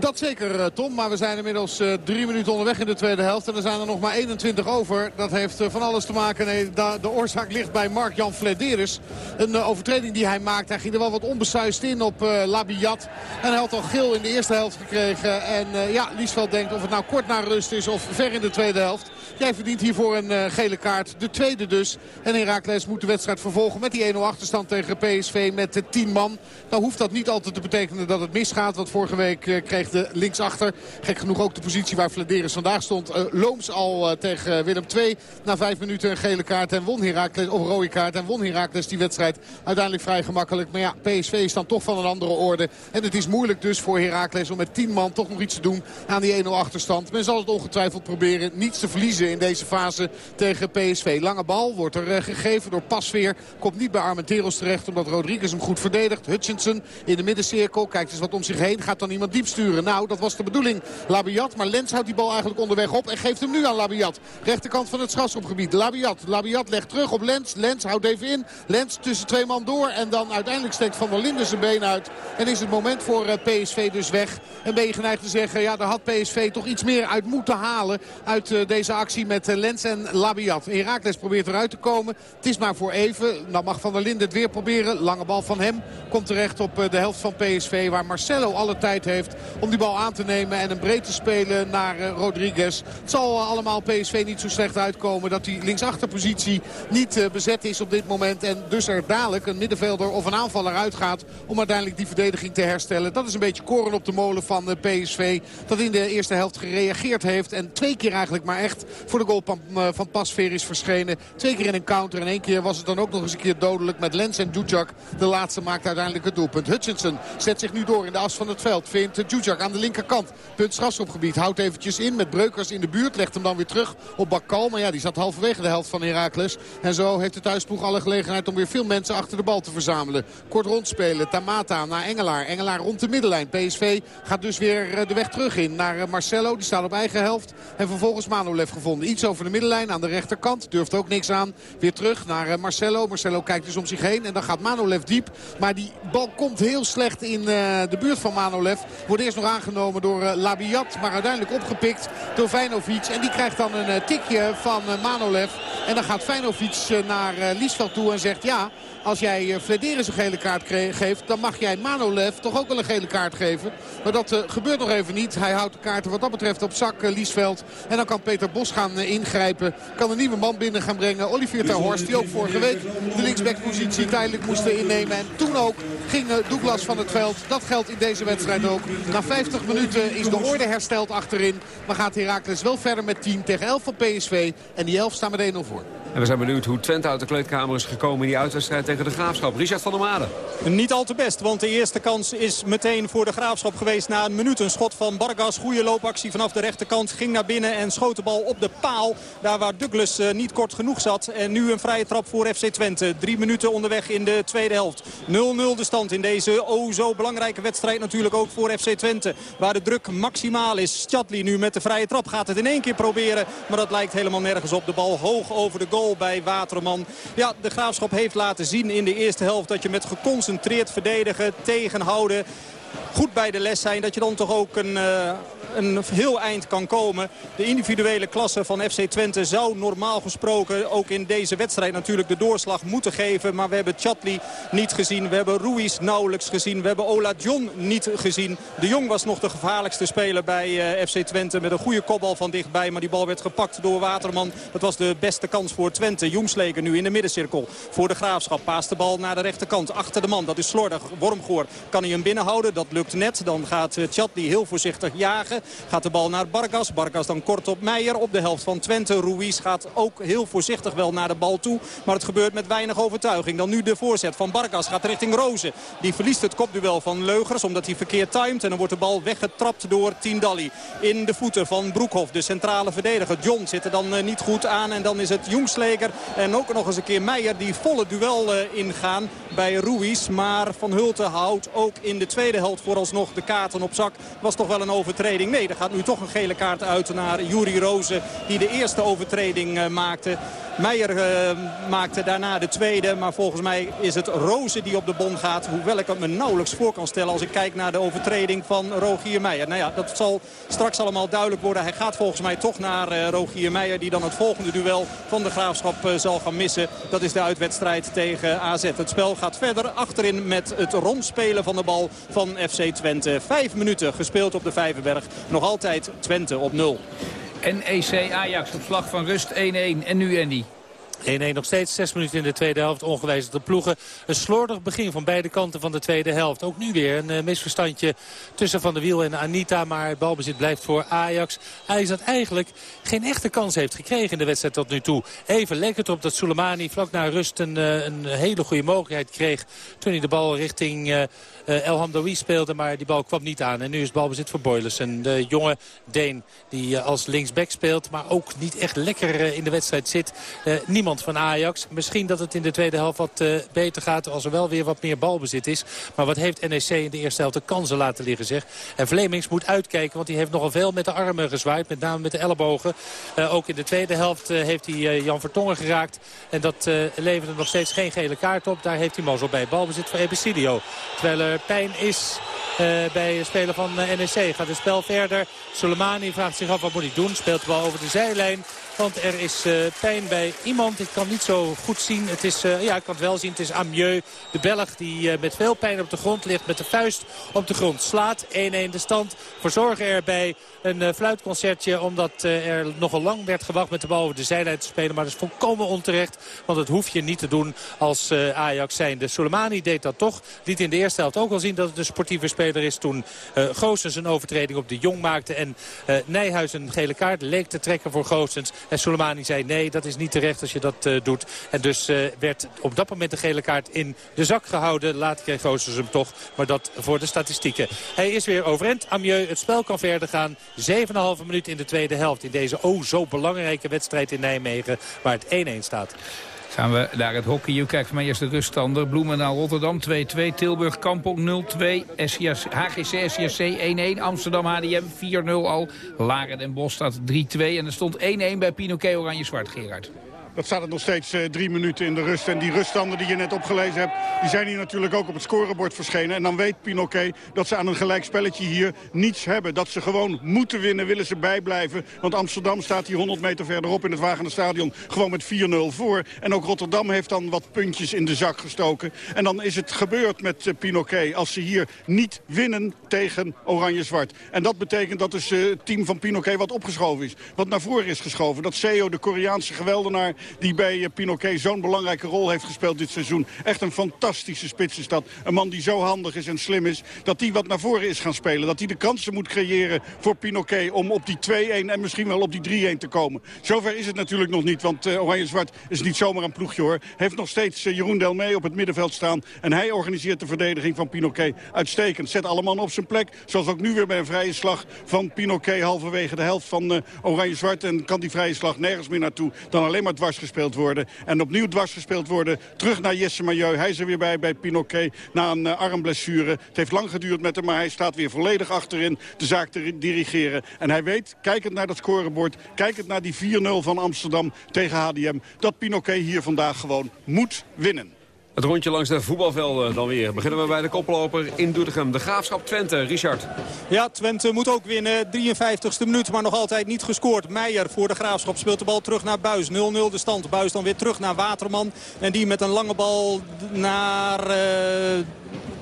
Speaker 8: Dat zeker, eh, Tom. Maar we zijn inmiddels uh, drie minuten onderweg in de tweede helft. En er zijn er nog maar 21 over. Dat heeft uh, van alles te maken. Nee, de, de oorzaak ligt bij Mark-Jan Flederis. Een overtreding die hij maakt. Hij ging er wel wat onbesuist in op Labiat. En hij had al geel in de eerste helft gekregen. En ja, Liesveld denkt of het nou kort na rust is of ver in de tweede helft. Jij verdient hiervoor een gele kaart. De tweede dus. En Herakles moet de wedstrijd vervolgen met die 1-0 achterstand tegen PSV met 10 man. Nou hoeft dat niet altijd te betekenen dat het misgaat. Want vorige week kreeg de linksachter. Gek genoeg ook de positie waar Vladeris vandaag stond. Uh, Looms al tegen Willem II. Na vijf minuten een gele kaart en won Herakles, of rode kaart. En won Herakles die wedstrijd uiteindelijk vrij gemakkelijk. Maar ja, PSV is dan toch van een andere orde. En het is moeilijk dus voor Herakles om met tien man toch nog iets te doen aan die 1-0 achterstand. Men zal het ongetwijfeld proberen niets te verliezen in deze fase tegen PSV. Lange bal wordt er uh, gegeven door Pasveer. Komt niet bij Armenteros terecht omdat Rodriguez hem goed verdedigt. Hutchinson in de middencirkel. Kijkt eens wat om zich heen. Gaat dan iemand diep sturen. Nou, dat was de bedoeling. Labiat, maar Lens houdt die bal eigenlijk onderweg op en geeft hem nu aan Labiat. Rechterkant van het strafschopgebied. Labiat. Labiat legt terug op Lens. Lens houdt even in. Lens tussen twee man door. En dan uiteindelijk steekt Van der Linden zijn been uit. En is het moment voor eh, PSV dus weg. En ben je geneigd te zeggen, ja, daar had PSV toch iets meer uit moeten halen. Uit uh, deze actie met uh, Lens en Labiat. Herakles probeert eruit te komen. Het is maar voor even. Dan mag Van der Linden het weer proberen. Lange bal van hem komt terecht op de helft van PSV. Waar Marcelo alle tijd heeft om die bal aan te nemen en een breed te spelen naar uh, Rodriguez. Het zal allemaal PSV niet zo slecht uitkomen dat die linksachterpositie niet bezet is op dit moment. En dus er dadelijk een middenvelder of een aanvaller uitgaat om uiteindelijk die verdediging te herstellen. Dat is een beetje koren op de molen van PSV. Dat in de eerste helft gereageerd heeft. En twee keer eigenlijk maar echt voor de goal van, van Pasveer is verschenen. Twee keer in een counter. En één keer was het dan ook nog eens een keer dodelijk met Lens en Dujak. De laatste maakt uiteindelijk het doelpunt. Hutchinson zet zich nu door in de as van het veld. Vindt Dujak aan de linkerkant. Punt strafschopgebied. Houdt eventjes in met Breukers in de buurt. Legt hem dan weer terug op Bakal. Maar ja, die zat halverwege de helft van Heracles. En zo heeft de thuisploeg alle gelegenheid om weer veel mensen achter de bal te verzamelen. Kort rondspelen. Tamata naar Engelaar. Engelaar rond de middenlijn. PSV gaat dus weer eh, de weg terug in naar eh, Marcelo. Die staat op eigen helft. En vervolgens Manolev Iets over de middenlijn aan de rechterkant. Durft ook niks aan. Weer terug naar eh, Marcelo. Marcelo kijkt dus om zich heen. En dan gaat Manolev diep. Maar die bal komt heel slecht in de buurt van Manolev. Wordt eerst nog aangenomen door uh, Labiat. Maar uiteindelijk opgepikt door Vijnovic. En die krijgt dan een tikje van Manolev. En dan gaat Vijnovic naar Liesveld toe en zegt ja... Als jij Flederis een gele kaart geeft, dan mag jij Manolev toch ook wel een gele kaart geven. Maar dat gebeurt nog even niet. Hij houdt de kaarten wat dat betreft op zak, Liesveld. En dan kan Peter Bos gaan ingrijpen. Kan een nieuwe man binnen gaan brengen. Olivier Terhorst, die ook vorige week de linksbackpositie tijdelijk moest innemen. En toen ook ging Douglas van het veld. Dat geldt in deze wedstrijd ook. Na 50 minuten is de orde hersteld achterin. Maar gaat Heracles wel verder met 10 tegen 11 van PSV. En die 11 staan met 1-0 voor.
Speaker 7: En we zijn benieuwd hoe Twente uit de kleedkamer is gekomen in die uitwedstrijd tegen de Graafschap. Richard van der Made.
Speaker 6: Niet al te best, want de eerste kans is meteen voor de Graafschap geweest na een minuut. Een schot van Bargas, goede loopactie vanaf de rechterkant. Ging naar binnen en schoot de bal op de paal. Daar waar Douglas uh, niet kort genoeg zat. En nu een vrije trap voor FC Twente. Drie minuten onderweg in de tweede helft. 0-0 de stand in deze oh zo belangrijke wedstrijd natuurlijk ook voor FC Twente. Waar de druk maximaal is. Chatli nu met de vrije trap gaat het in één keer proberen. Maar dat lijkt helemaal nergens op. De bal hoog over de goal bij Waterman. Ja, de Graafschap heeft laten zien in de eerste helft dat je met geconcentreerd verdedigen, tegenhouden goed bij de les zijn. Dat je dan toch ook een, uh, een heel eind kan komen. De individuele klasse van FC Twente zou normaal gesproken ook in deze wedstrijd natuurlijk de doorslag moeten geven. Maar we hebben Chatli niet gezien. We hebben Ruiz nauwelijks gezien. We hebben Ola John niet gezien. De Jong was nog de gevaarlijkste speler bij eh, FC Twente. Met een goede kopbal van dichtbij. Maar die bal werd gepakt door Waterman. Dat was de beste kans voor Twente. Jongsleker nu in de middencirkel. Voor de Graafschap paast de bal naar de rechterkant. Achter de man. Dat is slordig. Wormgoor kan hij hem binnenhouden. Dat lukt net. Dan gaat eh, Chatli heel voorzichtig jagen. Gaat de bal naar Bargas. Bargas dan kort op Meijer. Op de helft van Twente. Ruiz gaat ook heel voorzichtig wel naar de bal toe. Maar het gebeurt met weinig overtuiging. Dan nu de voorzet van Bargas gaat richting Rozen. Die verliest het kopduel van Leugers omdat hij verkeerd timed. En dan wordt de bal weggetrapt door Tindalli. In de voeten van Broekhoff, de centrale verdediger. John zit er dan eh, niet goed aan. En dan is het Jongsleger en ook nog eens een keer Meijer die volle duel eh, ingaan bij Ruiz. Maar Van Hulten houdt ook in de tweede helft vooralsnog de kaarten op zak. Was toch wel een overtreding. Nee, er gaat nu toch een gele kaart uit naar Juri Rozen. Die de eerste overtreding eh, maakte. Meijer uh, maakte daarna de tweede. Maar volgens mij is het Rozen die op de bon gaat. Hoewel ik het me nauwelijks voor kan stellen als ik kijk naar de overtreding van Rogier Meijer. Nou ja, dat zal straks allemaal duidelijk worden. Hij gaat volgens mij toch naar uh, Rogier Meijer. Die dan het volgende duel van de Graafschap uh, zal gaan missen. Dat is de uitwedstrijd tegen AZ. Het spel gaat verder achterin met het rondspelen van de bal van FC Twente. Vijf minuten gespeeld op de Vijverberg. Nog altijd Twente op nul.
Speaker 5: NEC Ajax op slag van rust 1-1. En nu Andy.
Speaker 9: 1-1 nog steeds. 6 minuten in de tweede helft. Ongewijzigde ploegen. Een slordig begin van beide kanten van de tweede helft. Ook nu weer een uh, misverstandje tussen Van der Wiel en Anita. Maar het balbezit blijft voor Ajax. Ajax dat eigenlijk geen echte kans heeft gekregen in de wedstrijd tot nu toe. Even lekker op dat Soleimani vlak na rust een, uh, een hele goede mogelijkheid kreeg. Toen hij de bal richting uh, El Hamdoui speelde. Maar die bal kwam niet aan. En nu is het balbezit voor Boylissen. De jonge Deen die als linksback speelt. Maar ook niet echt lekker in de wedstrijd zit. niemand van Ajax. Misschien dat het in de tweede helft wat uh, beter gaat als er wel weer wat meer balbezit is. Maar wat heeft NEC in de eerste helft de kansen laten liggen zeg. En Vlemings moet uitkijken want hij heeft nogal veel met de armen gezwaaid. Met name met de ellebogen. Uh, ook in de tweede helft uh, heeft hij Jan Vertongen geraakt. En dat leverde nog steeds geen gele kaart op. Daar heeft hij mazzel bij. Balbezit voor Ebesidio. Terwijl er pijn is bij de speler van NEC. Gaat het spel verder. Soleimani vraagt zich af wat moet hij doen. Speelt de bal over de zijlijn. Want er is uh, pijn bij iemand. Ik kan niet zo goed zien. Het is, uh, ja, ik kan het wel zien. Het is Amieux, de Belg, die uh, met veel pijn op de grond ligt. Met de vuist op de grond slaat. 1-1 de stand. Verzorgen erbij een fluitconcertje. Omdat er nogal lang werd gewacht met de bal over de zijlijn te spelen. Maar dat is volkomen onterecht. Want dat hoef je niet te doen als Ajax zijnde. Soleimani deed dat toch. Liet in de eerste helft ook al zien dat het een sportieve speler is. Toen Goossens een overtreding op de Jong maakte. En Nijhuis een gele kaart leek te trekken voor Goossens. En Soleimani zei nee, dat is niet terecht als je dat uh, doet. En dus uh, werd op dat moment de gele kaart in de zak gehouden. Later kreeg Goossens hem toch, maar dat voor de statistieken. Hij is weer overend. Amieux, het spel kan verder gaan. 7,5 minuut in de tweede helft in deze oh zo belangrijke wedstrijd in Nijmegen. Waar het 1-1 staat.
Speaker 5: Gaan we naar het hockey. U kijkt van mij eerst de ruststander. Bloemendaal Rotterdam 2-2. Tilburg Kampong 0-2. HGC SJC 1-1. Amsterdam HDM 4-0 al. Laren en Bos staat 3-2. En er stond 1-1 bij Pinoquet Oranje-Zwart, Gerard.
Speaker 11: Dat staat het nog steeds uh, drie minuten in de rust. En die ruststanden die je net opgelezen hebt, die zijn hier natuurlijk ook op het scorebord verschenen. En dan weet Pinoquet dat ze aan een gelijk spelletje hier niets hebben. Dat ze gewoon moeten winnen, willen ze bijblijven. Want Amsterdam staat hier 100 meter verderop in het Wagener Stadion gewoon met 4-0 voor. En ook Rotterdam heeft dan wat puntjes in de zak gestoken. En dan is het gebeurd met uh, Pinoquet als ze hier niet winnen tegen Oranje-Zwart. En dat betekent dat dus, uh, het team van Pinoquet wat opgeschoven is. Wat naar voren is geschoven. Dat Seo, de Koreaanse geweldenaar die bij Pinoquet zo'n belangrijke rol heeft gespeeld dit seizoen. Echt een fantastische spits is dat. Een man die zo handig is en slim is. Dat die wat naar voren is gaan spelen. Dat hij de kansen moet creëren voor Pinoquet om op die 2-1 en misschien wel op die 3-1 te komen. Zover is het natuurlijk nog niet. Want uh, Oranje-Zwart is niet zomaar een ploegje hoor. Heeft nog steeds uh, Jeroen Delmee op het middenveld staan. En hij organiseert de verdediging van Pinoquet uitstekend. Zet alle mannen op zijn plek. Zoals ook nu weer bij een vrije slag van Pinoquet halverwege de helft van Oranje-Zwart. En kan die vrije slag nergens meer naartoe dan alleen maar dwars gespeeld worden. En opnieuw dwars gespeeld worden. Terug naar Jesse Majeu. Hij is er weer bij bij Pinoquet na een uh, armblessure. Het heeft lang geduurd met hem, maar hij staat weer volledig achterin de zaak te dirigeren. En hij weet, kijkend naar dat scorebord, kijkend naar die 4-0 van Amsterdam tegen HDM... dat Pinoquet hier vandaag gewoon moet winnen.
Speaker 7: Het rondje langs de voetbalvelden dan weer. Beginnen we bij de koploper in Doetinchem. De Graafschap Twente, Richard.
Speaker 6: Ja, Twente moet ook winnen. 53ste minuut, maar nog altijd niet gescoord. Meijer voor de Graafschap speelt de bal terug naar Buis. 0-0 de stand. Buis dan weer terug naar Waterman. En die met een lange bal naar... Uh...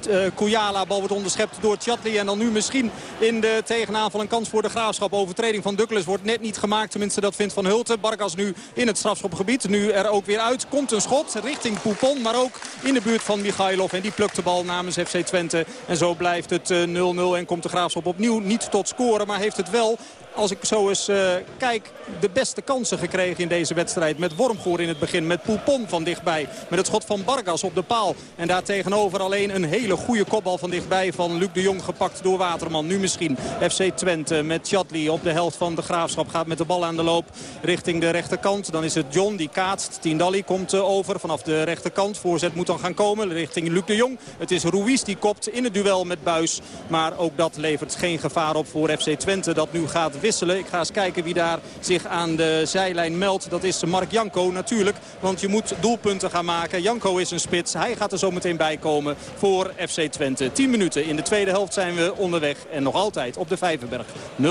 Speaker 6: Uh, bal wordt onderschept door Chatli. En dan nu misschien in de tegenaanval een kans voor de graafschap. Overtreding van Douglas wordt net niet gemaakt. Tenminste, dat vindt Van Hulten. Barkas nu in het strafschopgebied. Nu er ook weer uit. Komt een schot richting Poupon. Maar ook in de buurt van Michailov. En die plukt de bal namens FC Twente. En zo blijft het 0-0 eh, en komt de Graafschap opnieuw niet tot scoren. Maar heeft het wel als ik zo eens uh, kijk, de beste kansen gekregen in deze wedstrijd. Met Wormgoor in het begin, met Poupon van dichtbij. Met het schot van Bargas op de paal. En daar tegenover alleen een hele goede kopbal van dichtbij van Luc de Jong gepakt door Waterman. Nu misschien FC Twente met Chatli op de helft van de Graafschap. Gaat met de bal aan de loop richting de rechterkant. Dan is het John die kaatst. Tiendalli komt eh, over vanaf de rechterkant. Voorzet moet dan gaan komen richting Luc de Jong. Het is Ruiz die kopt in het duel met Buis. Maar ook dat levert geen gevaar op voor FC Twente. Dat nu gaat wisselen. Ik ga eens kijken wie daar zich aan de zijlijn meldt. Dat is Mark Janko natuurlijk. Want je moet doelpunten gaan maken. Janko is een spits. Hij gaat er zo meteen bij komen voor FC Twente. 10 minuten in de tweede helft zijn we onderweg. En nog altijd op de Vijverberg 0-0.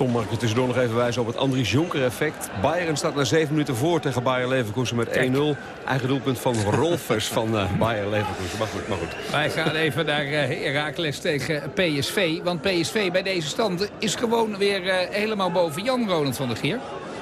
Speaker 7: Tom mag je tussendoor nog even wijzen op het Andries Jonker effect. Bayern staat na 7 minuten voor tegen Bayer Leverkusen met 1-0. Eigen doelpunt van Rolfers van uh, Bayer Leverkusen. Maar goed, maar goed.
Speaker 5: Wij gaan even naar uh, Heracles tegen PSV. Want PSV bij deze stand is gewoon weer uh, helemaal boven Jan Ronald van der Geer.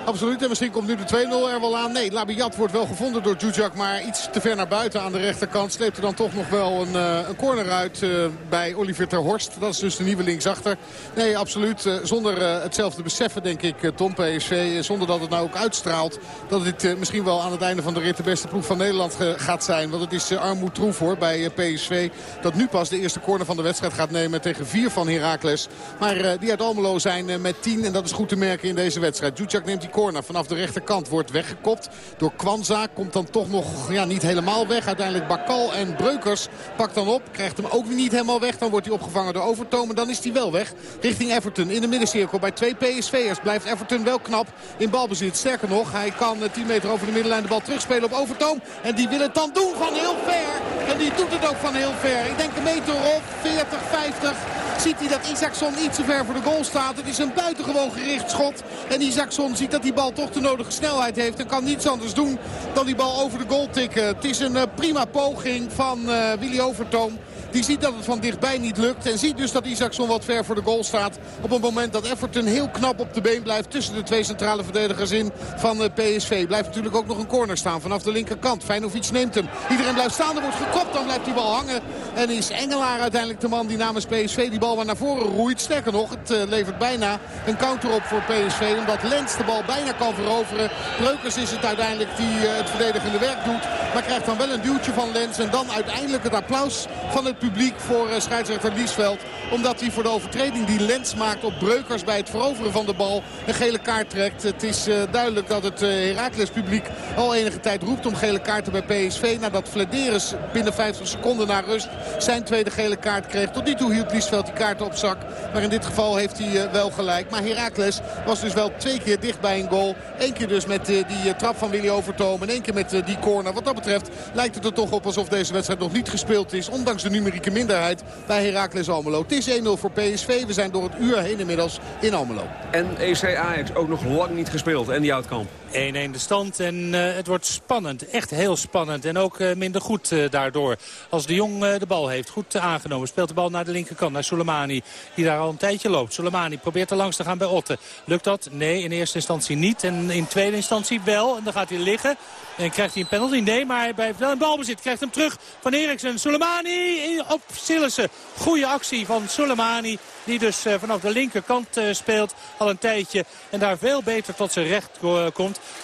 Speaker 8: Absoluut. En misschien komt nu de 2-0 er wel aan. Nee, Labiat wordt wel gevonden door Jujak. Maar iets te ver naar buiten aan de rechterkant. Sleept er dan toch nog wel een, uh, een corner uit uh, bij Olivier ter Horst. Dat is dus de nieuwe linksachter. Nee, absoluut. Uh, zonder hetzelfde beseffen, denk ik, Tom PSV. Zonder dat het nou ook uitstraalt. Dat dit misschien wel aan het einde van de rit de beste ploeg van Nederland gaat zijn. Want het is armoed troef hoor bij PSV. Dat nu pas de eerste corner van de wedstrijd gaat nemen tegen vier van Heracles. Maar die uit Almelo zijn met tien. En dat is goed te merken in deze wedstrijd. Jujak neemt die corner vanaf de rechterkant. Wordt weggekopt door Kwanza. Komt dan toch nog ja, niet helemaal weg. Uiteindelijk Bakal en Breukers pakt dan op. Krijgt hem ook niet helemaal weg. Dan wordt hij opgevangen door Overtoom. En dan is hij wel weg. Richting Everton in de middencirkel. Bij twee PSV'ers blijft Everton wel knap in balbezit. Sterker nog, hij kan 10 eh, meter over de middenlijn de bal terugspelen op Overtoom. En die wil het dan doen van heel ver. En die doet het ook van heel ver. Ik denk een meter of 40, 50 ziet hij dat Isaacson iets te ver voor de goal staat. Het is een buitengewoon gericht schot. En Isaacson ziet dat die bal toch de nodige snelheid heeft. En kan niets anders doen dan die bal over de goal tikken. Het is een eh, prima poging van uh, Willy Overtoom. Die ziet dat het van dichtbij niet lukt. En ziet dus dat Isaacson wat ver voor de goal staat. Op een moment dat Everton heel knap op de been blijft. Tussen de twee centrale verdedigers in van eh, PSV. Blijft natuurlijk ook nog een corner staan vanaf de linkerkant. Feinovic neemt hem. Iedereen blijft staan. Er wordt gekopt. Dan blijft die bal hangen. En is Engelaar uiteindelijk de man die namens PSV die bal maar naar voren roeit. Sterker nog, het uh, levert bijna een counter op voor PSV. Omdat Lens de bal bijna kan veroveren. Breukers is het uiteindelijk die uh, het verdedigende werk doet. Maar krijgt dan wel een duwtje van Lens. En dan uiteindelijk het applaus van het publiek voor uh, scheidsrechter Liesveld. Omdat hij voor de overtreding die Lens maakt op Breukers bij het veroveren van de bal een gele kaart trekt. Het is uh, duidelijk dat het uh, Heracles publiek al enige tijd roept om gele kaarten bij PSV. Nadat Flederis binnen 50 seconden na rust zijn tweede gele kaart kreeg. Tot nu toe hield Liesveld die kaart op zak. Maar in dit geval heeft hij wel gelijk. Maar Heracles was dus wel twee keer dicht bij een goal. Eén keer dus met die trap van Willy Overtoom. En één keer met die corner. Wat dat betreft lijkt het er toch op alsof deze wedstrijd nog niet gespeeld is. Ondanks de numerieke minderheid bij Heracles Almelo. Het is 1-0 voor PSV. We zijn door het uur heen inmiddels in Almelo.
Speaker 7: En EC Ajax ook nog lang niet gespeeld. En die uitkamp.
Speaker 9: 1-1 de stand en uh, het wordt spannend. Echt heel spannend en ook uh, minder goed uh, daardoor. Als de Jong de bal heeft, goed aangenomen. Speelt de bal naar de linkerkant, naar Soleimani. Die daar al een tijdje loopt. Soleimani probeert er langs te gaan bij Otte. Lukt dat? Nee, in eerste instantie niet. En in tweede instantie wel. En dan gaat hij liggen. En krijgt hij een penalty? Nee, maar hij blijft wel in balbezit. Krijgt hem terug van Eriksen. Soleimani op Sillissen. Goede actie van Soleimani. Die dus vanaf de linkerkant speelt al een tijdje. En daar veel beter tot zijn recht uh,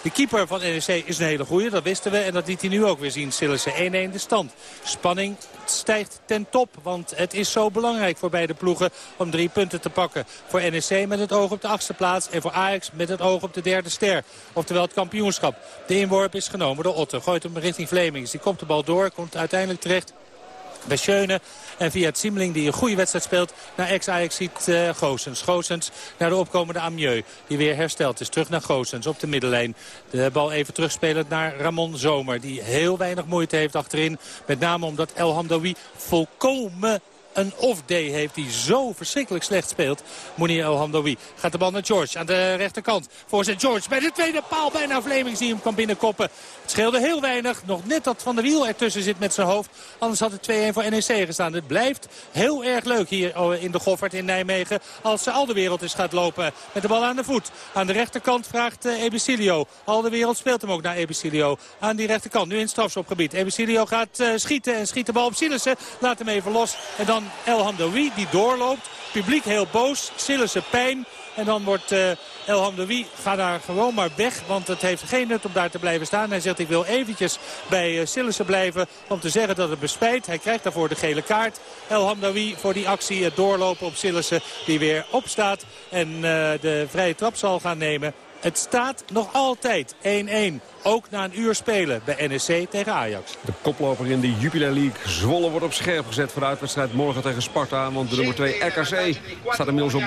Speaker 9: De keeper van NEC is een hele goede. Dat wisten we. En dat liet hij nu ook weer zien. Sillissen 1-1 de stand. Spanning stijgt ten top. Want het is zo belangrijk voor beide ploegen om drie punten te pakken. Voor NEC met het oog op de achtste plaats. En voor Ajax met het oog op de derde ster. Oftewel het kampioenschap. De inworp is genomen door Otte. Gooit hem richting Vlemings. Die komt de bal door. Komt uiteindelijk terecht bij Schöne. En via het Siemling die een goede wedstrijd speelt naar ex-Ajaxiet uh, Goosens. Goosens naar de opkomende Amieux die weer hersteld is. Terug naar Goosens op de middenlijn. De bal even terugspelend naar Ramon Zomer die heel weinig moeite heeft achterin. Met name omdat El Hamdoui volkomen een off-day heeft die zo verschrikkelijk slecht speelt. Mounir El Hamdoui gaat de bal naar George aan de rechterkant. Voor zijn George bij de tweede paal bijna Vlemings die hem kan binnenkoppen. Het scheelde heel weinig. Nog net dat Van der Wiel ertussen zit met zijn hoofd. Anders had het 2-1 voor NEC gestaan. Het blijft heel erg leuk hier oh, in de Goffert in Nijmegen. Als ze al de wereld is gaat lopen met de bal aan de voet. Aan de rechterkant vraagt uh, Ebicilio. Al de wereld speelt hem ook naar Ebicilio. Aan die rechterkant. Nu in strafschopgebied. Ebicilio gaat uh, schieten en schiet de bal op Silissen. Laat hem even los. En dan El Hamdoui die doorloopt. Publiek heel boos. Sillessen pijn. En dan wordt uh, El Hamdoui, ga daar gewoon maar weg. Want het heeft geen nut om daar te blijven staan. Hij zegt ik wil eventjes bij uh, blijven om te zeggen dat het bespijt. Hij krijgt daarvoor de gele kaart. El Hamdoui voor die actie het doorlopen op Sillessen die weer opstaat. En uh, de vrije trap zal gaan nemen. Het staat nog altijd 1-1. Ook na een uur spelen bij NEC tegen Ajax.
Speaker 7: De koploper in de Jupiler League. Zwolle wordt op scherp gezet voor de uitwedstrijd morgen tegen Sparta. Want de nummer 2 RKC staat inmiddels op 3-0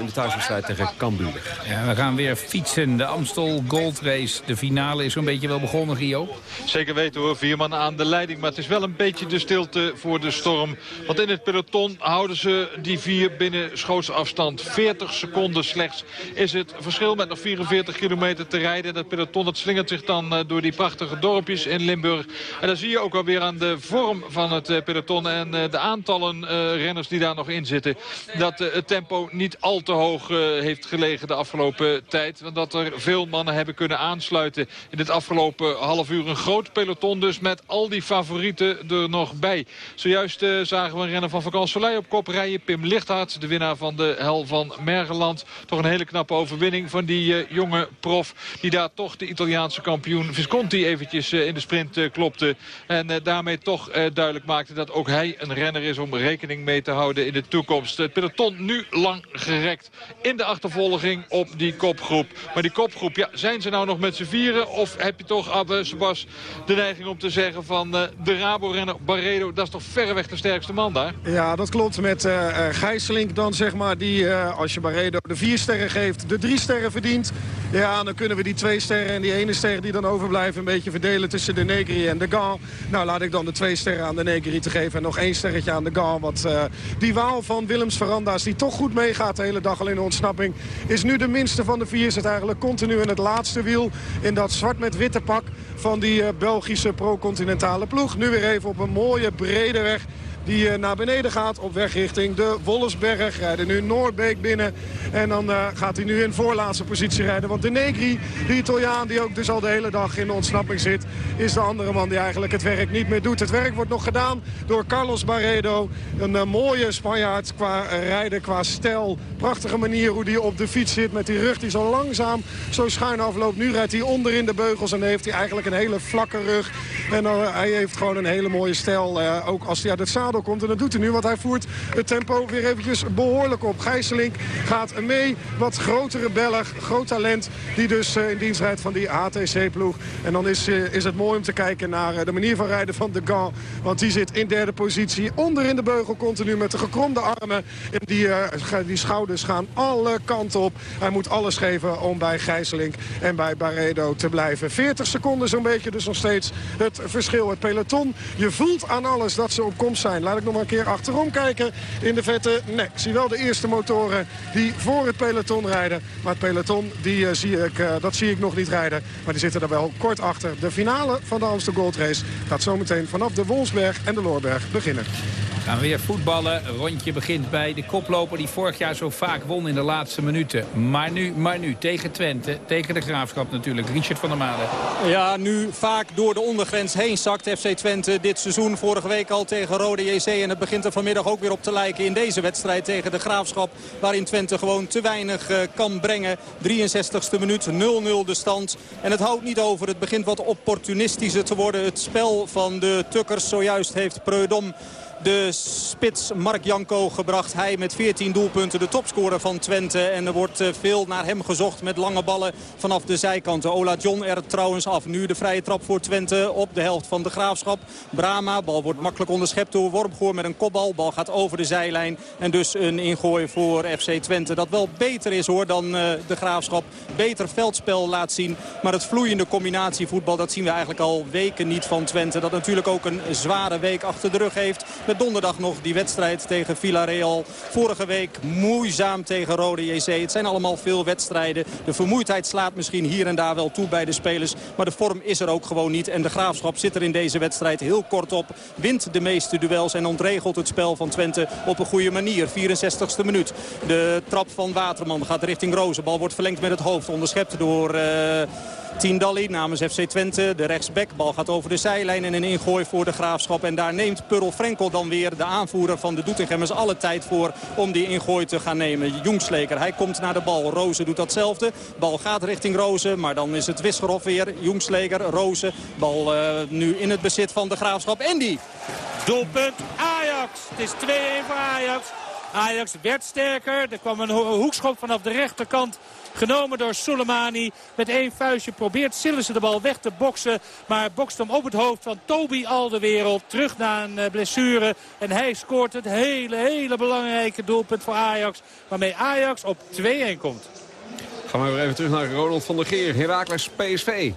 Speaker 7: in de thuiswedstrijd tegen Cambuur.
Speaker 5: Ja, we gaan weer fietsen. De Amstel Gold Race. De finale is zo'n beetje wel begonnen, Rio.
Speaker 10: Zeker weten hoor. Vier man aan de leiding. Maar het is wel een beetje de stilte voor de storm. Want in het peloton houden ze die vier binnen schootsafstand. 40 seconden slechts is het verschil met nog 44 kilometer te rijden. Dat peloton dat slingert zich dan uh, door die prachtige dorpjes in Limburg. En dan zie je ook alweer aan de vorm van het uh, peloton en uh, de aantallen renners die daar nog in zitten. Dat het tempo niet al te hoog heeft gelegen de afgelopen tijd. Want dat er veel mannen hebben kunnen aansluiten in het afgelopen half uur. Een groot peloton dus met al die favorieten er nog bij. Zojuist zagen we een renner van Vakant Soleil op kop rijden. Pim Lichthart, de winnaar van de hel van Mergeland. Toch een hele knappe overwinning van die jonge prof. Die daar toch de Italiaanse kampioen Visconti eventjes in de sprint klopte. En daarmee toch duidelijk maakte dat ook hij een renner is om rekening mee te houden in de toekomst. Het peloton nu lang gerekt in de achtervolging op die kopgroep. Maar die kopgroep, ja, zijn ze nou nog met z'n vieren? Of heb je toch, Abbe Sebas, de neiging om te zeggen van de Rabo-renner Barredo, dat is toch verreweg de sterkste man daar?
Speaker 12: Ja, dat klopt. Met uh, Gijsselink dan zeg maar, die als je Barredo de vier sterren geeft, de drie sterren verdient. Ja, dan kunnen we die twee sterren en die ene ster die dan overblijven een beetje verdelen tussen de Negri en de Gant. Nou, laat ik dan de twee sterren aan de Negri te geven en nog één sterretje aan de Gant. Want uh, die waal van Willems Veranda's, die toch goed meegaat de hele dag al in ontsnapping, is nu de minste van de vier. Zit eigenlijk continu in het laatste wiel in dat zwart met witte pak van die uh, Belgische pro-continentale ploeg. Nu weer even op een mooie brede weg die naar beneden gaat op weg richting de Wollersberg. Rijden nu Noordbeek binnen en dan uh, gaat hij nu in voorlaatste positie rijden. Want de Negri, die Italiaan die ook dus al de hele dag in de ontsnapping zit... is de andere man die eigenlijk het werk niet meer doet. Het werk wordt nog gedaan door Carlos Barredo. Een uh, mooie Spanjaard qua rijden, qua stijl. Prachtige manier hoe hij op de fiets zit met die rug die zo langzaam zo schuin afloopt. Nu rijdt hij onder in de beugels en heeft hij eigenlijk een hele vlakke rug. En hij heeft gewoon een hele mooie stijl. ook als hij uit het zadel komt. En dat doet hij nu, want hij voert het tempo weer eventjes behoorlijk op. Gijselink gaat mee. Wat grotere Belg, groot talent. Die dus uh, in dienst rijdt van die ATC-ploeg. En dan is, uh, is het mooi om te kijken naar uh, de manier van rijden van de Gant. Want die zit in derde positie. Onder in de beugel continu met de gekromde armen. En die, die schouders gaan alle kanten op. Hij moet alles geven om bij Gijselink en bij Barredo te blijven. 40 seconden zo'n beetje dus nog steeds het verschil. Het peloton, je voelt aan alles dat ze op komst zijn. Laat ik nog maar een keer achterom kijken in de vette. Nee, ik zie wel de eerste motoren die voor het peloton rijden. Maar het peloton, die, uh, zie ik, uh, dat zie ik nog niet rijden. Maar die zitten er wel kort achter. De finale van de Amsterdam Gold Race gaat zometeen vanaf de Wolfsberg en de Loorberg beginnen.
Speaker 5: Gaan weer voetballen. Rondje begint bij de koploper die vorig jaar zo vaak won in de laatste minuten. Maar nu, maar nu tegen Twente, tegen de Graafschap natuurlijk. Richard van der Made.
Speaker 6: Ja, nu vaak door de ondergrens heen zakt FC Twente dit seizoen. Vorige week al tegen Rode JC. En het begint er vanmiddag ook weer op te lijken in deze wedstrijd tegen de Graafschap. Waarin Twente gewoon te weinig uh, kan brengen. 63ste minuut, 0-0 de stand. En het houdt niet over. Het begint wat opportunistischer te worden. Het spel van de Tukkers zojuist heeft Preudom de spits Mark Janko gebracht. Hij met 14 doelpunten de topscorer van Twente. En er wordt eh, veel naar hem gezocht met lange ballen vanaf de zijkanten. Ola John er trouwens af. Nu de vrije trap voor Twente op de helft van de Graafschap. Brama, bal wordt makkelijk onderschept door Wormgoor met een kopbal. Bal gaat over de zijlijn. En dus een ingooi voor FC Twente. Dat wel beter is hoor dan uh, de Graafschap. Beter veldspel laat zien. Maar het vloeiende combinatievoetbal dat zien we eigenlijk al weken niet van Twente. Dat natuurlijk ook een zware week achter de rug heeft. Met donderdag nog die wedstrijd tegen Villarreal. Vorige week moeizaam tegen Rode JC. Het zijn allemaal veel wedstrijden. De vermoeidheid slaat misschien hier en daar wel toe bij de spelers. Maar de vorm is er ook gewoon niet. En de Graafschap zit er in deze wedstrijd heel kort op. Wint de meeste duels en ontregelt het spel van Twente op een goede manier. 64ste minuut. De trap van Waterman gaat richting Rozen. Bal wordt verlengd met het hoofd. Onderschept door... Uh, Tiendalli namens FC Twente. De rechtsback. Bal gaat over de zijlijn en een ingooi voor de Graafschap. En daar neemt Purl Frenkel dan weer, de aanvoerder van de Doetinchemmers, alle tijd voor om die ingooi te gaan nemen. Jongsleker, hij komt naar de bal. Rozen doet datzelfde. Bal gaat richting Rozen, maar dan is het Wisgerhof weer. Jongsleker, Rozen. Bal uh, nu in het bezit van de Graafschap. En die...
Speaker 9: Doelpunt Ajax. Het is 2-1 voor Ajax. Ajax werd sterker. Er kwam een hoekschop vanaf de rechterkant genomen door Soleimani. Met één vuistje probeert Sillissen de bal weg te boksen. Maar bokst hem op het hoofd van Toby Alderwereld. Terug naar een blessure. En hij scoort het hele, hele belangrijke doelpunt voor Ajax. Waarmee Ajax op 2-1 komt.
Speaker 7: Gaan we weer even terug naar Ronald van der Geer. Heracles PSV.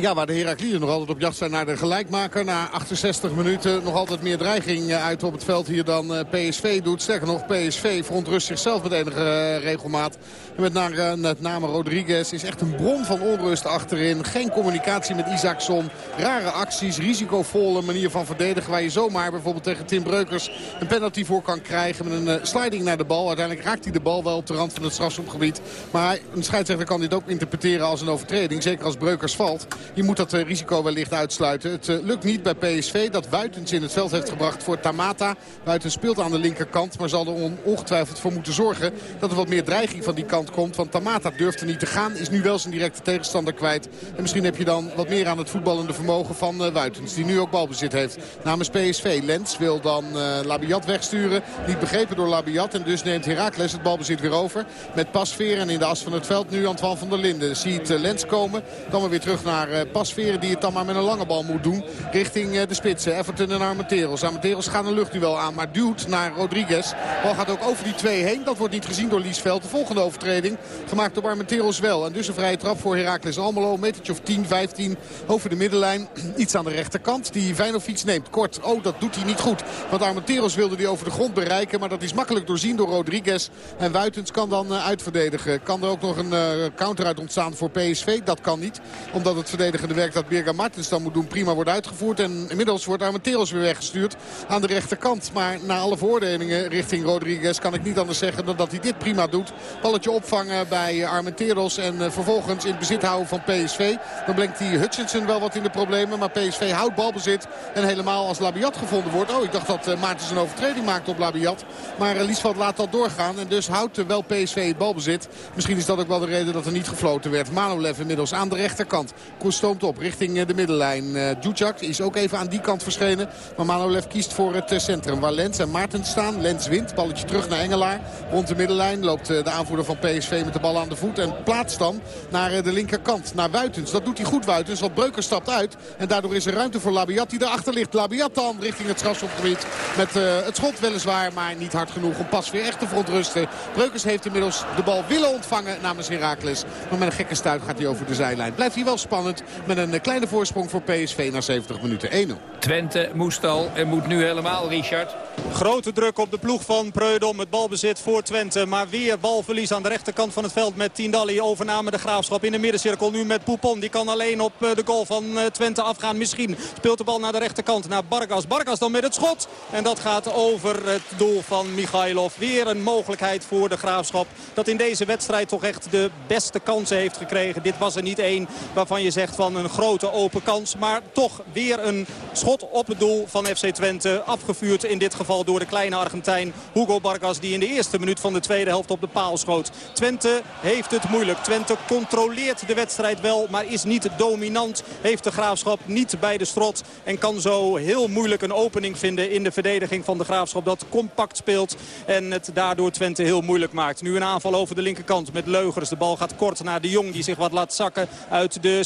Speaker 8: Ja, waar de Herakliden nog altijd op jacht zijn naar de gelijkmaker. Na 68 minuten nog altijd meer dreiging uit op het veld hier dan PSV doet. Sterker nog, PSV verontrust zichzelf met enige regelmaat. En met, met name Rodriguez is echt een bron van onrust achterin. Geen communicatie met Isaacson. Rare acties, risicovolle manier van verdedigen. Waar je zomaar bijvoorbeeld tegen Tim Breukers een penalty voor kan krijgen. Met een sliding naar de bal. Uiteindelijk raakt hij de bal wel op de rand van het strafschopgebied. Maar een scheidsrechter kan dit ook interpreteren als een overtreding. Zeker als Breukers valt. Je moet dat risico wellicht uitsluiten. Het lukt niet bij PSV dat Wuitens in het veld heeft gebracht voor Tamata. Wuitens speelt aan de linkerkant, maar zal er ongetwijfeld voor moeten zorgen... dat er wat meer dreiging van die kant komt. Want Tamata durft er niet te gaan, is nu wel zijn directe tegenstander kwijt. En misschien heb je dan wat meer aan het voetballende vermogen van uh, Wuitens. Die nu ook balbezit heeft namens PSV. Lens wil dan uh, Labiat wegsturen. Niet begrepen door Labiat. En dus neemt Heracles het balbezit weer over. Met Pasveer en in de as van het veld nu Antoine van der Linden. Ziet Lens komen. Dan weer terug naar Pasveren die het dan maar met een lange bal moet doen. Richting de spitsen. Everton en Armenteros. Armenteros gaat een luchtduel aan. Maar duwt naar Rodriguez. Bal gaat ook over die twee heen. Dat wordt niet gezien door Liesveld. De volgende overtreding gemaakt door Armenteros wel. En dus een vrije trap voor Heracles Almelo. Metertje of 10, 15 over de middenlijn. Iets aan de rechterkant die Vijnovic neemt. Kort. Oh, dat doet hij niet goed. Want Armenteros wilde die over de grond bereiken. Maar dat is makkelijk doorzien door Rodriguez. En Wuitens kan dan uitverdedigen. Kan er ook nog een counter uit ontstaan voor PSV? Dat kan niet. Omdat het verdedigende werk dat Birga Martens dan moet doen prima wordt uitgevoerd. En inmiddels wordt Armenteros weer weggestuurd aan de rechterkant. Maar na alle veroordelingen richting Rodriguez kan ik niet anders zeggen dan dat hij dit prima doet. Balletje opvangen bij Armenteros en vervolgens in bezit houden van PSV. Dan brengt hij Hutchinson wel wat in de problemen. Maar PSV houdt balbezit. En helemaal als Labiat gevonden wordt. Oh, ik dacht dat Maartens een overtreding maakt op Labiat. Maar Liesveld laat dat doorgaan. En dus houdt wel PSV het balbezit. Misschien is dat ook wel de reden dat er niet gefloten werd. Manolev inmiddels aan de rechterkant. Stoomt op richting de middenlijn. Uh, is ook even aan die kant verschenen. Maar Manolev kiest voor het centrum waar Lens en Maarten staan. Lens wint. Balletje terug naar Engelaar. Rond de middenlijn loopt de aanvoerder van PSV met de bal aan de voet. En plaatst dan naar de linkerkant. Naar Wuitens. Dat doet hij goed Wuitens. Want Breuker stapt uit. En daardoor is er ruimte voor Labiat die erachter ligt. Labiat dan richting het strafschopgebied. Met het schot weliswaar. Maar niet hard genoeg om pas weer echt te verontrusten. Breukers heeft inmiddels de bal willen ontvangen namens Heracles. Maar met een gekke stuit gaat hij over de zijlijn. Blijft hij wel spannend. Met een kleine voorsprong voor PSV na 70 minuten 1-0.
Speaker 5: Twente moest al en moet nu helemaal, Richard.
Speaker 6: Grote druk op de ploeg van Preudom. Het balbezit voor Twente. Maar weer balverlies aan de rechterkant van het veld met Tindalli. Overname de graafschap in de middencirkel. Nu met Poupon. Die kan alleen op de goal van Twente afgaan. Misschien speelt de bal naar de rechterkant. Naar Bargas. Bargas dan met het schot. En dat gaat over het doel van Michailov. Weer een mogelijkheid voor de graafschap. Dat in deze wedstrijd toch echt de beste kansen heeft gekregen. Dit was er niet één waarvan je zegt van een grote open kans. Maar toch weer een schot op het doel van FC Twente. Afgevuurd in dit geval door de kleine Argentijn Hugo Bargas. Die in de eerste minuut van de tweede helft op de paal schoot. Twente heeft het moeilijk. Twente controleert de wedstrijd wel. Maar is niet dominant. Heeft de Graafschap niet bij de strot. En kan zo heel moeilijk een opening vinden in de verdediging van de Graafschap. Dat compact speelt. En het daardoor Twente heel moeilijk maakt. Nu een aanval over de linkerkant met Leugers. De bal gaat kort naar de Jong die zich wat laat zakken uit de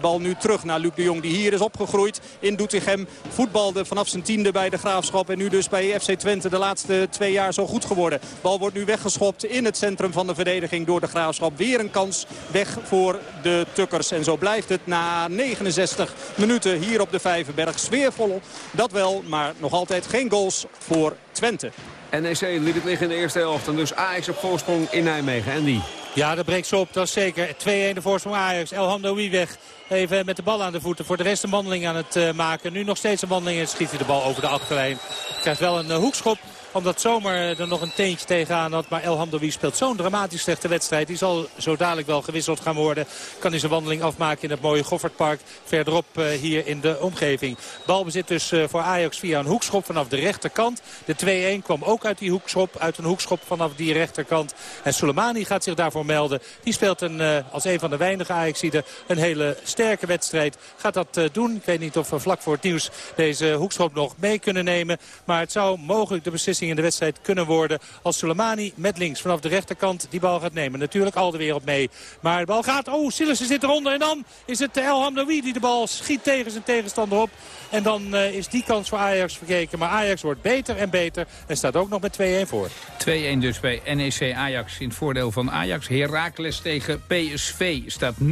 Speaker 6: Bal nu terug naar Luc de Jong die hier is opgegroeid in Doetinchem. Voetbalde vanaf zijn tiende bij de Graafschap. En nu dus bij FC Twente de laatste twee jaar zo goed geworden. Bal wordt nu weggeschopt in het centrum van de verdediging door de Graafschap. Weer een kans weg voor de Tukkers. En zo blijft het na 69 minuten hier op de Vijverberg. Sfeervol, dat wel, maar nog altijd geen goals voor Twente.
Speaker 7: NEC liet het liggen in de eerste helft. En dus Ajax op voorsprong in Nijmegen. En die?
Speaker 9: Ja, dat breekt ze op, dat is zeker. 2-1 de voorsprong Ajax. El Hamdoui weg. Even met de bal aan de voeten. Voor de rest een wandeling aan het uh, maken. Nu nog steeds een wandeling en schiet hij de bal over de achterlijn. Krijgt wel een uh, hoekschop omdat Zomer er nog een teentje tegenaan had. Maar El Hamdoui speelt zo'n dramatisch slechte wedstrijd. Die zal zo dadelijk wel gewisseld gaan worden. Kan hij zijn wandeling afmaken in het mooie Goffertpark. Verderop uh, hier in de omgeving. Balbezit dus uh, voor Ajax via een hoekschop vanaf de rechterkant. De 2-1 kwam ook uit die hoekschop. Uit een hoekschop vanaf die rechterkant. En Soleimani gaat zich daarvoor melden. Die speelt een, als een van de weinige Ajaxiden een hele sterke wedstrijd. Gaat dat doen. Ik weet niet of we vlak voor het nieuws deze hoekschop nog mee kunnen nemen. Maar het zou mogelijk de beslissing in de wedstrijd kunnen worden. Als Soleimani met links vanaf de rechterkant die bal gaat nemen. Natuurlijk al de wereld mee. Maar de bal gaat... Oh, Sillissen zit eronder. En dan is het El Hamdoui die de bal schiet tegen zijn tegenstander op. En dan uh, is die kans voor Ajax verkeken. Maar Ajax wordt beter en beter. En staat ook nog met 2-1 voor. 2-1
Speaker 5: dus bij NEC Ajax in het voordeel van Ajax. Heracles tegen PSV staat 0-1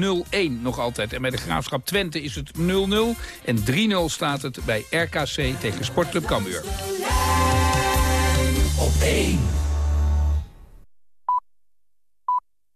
Speaker 5: nog altijd. En bij de Graafschap Twente is het 0-0. En 3-0 staat het bij RKC tegen Sportclub Cambuur.
Speaker 17: Op één.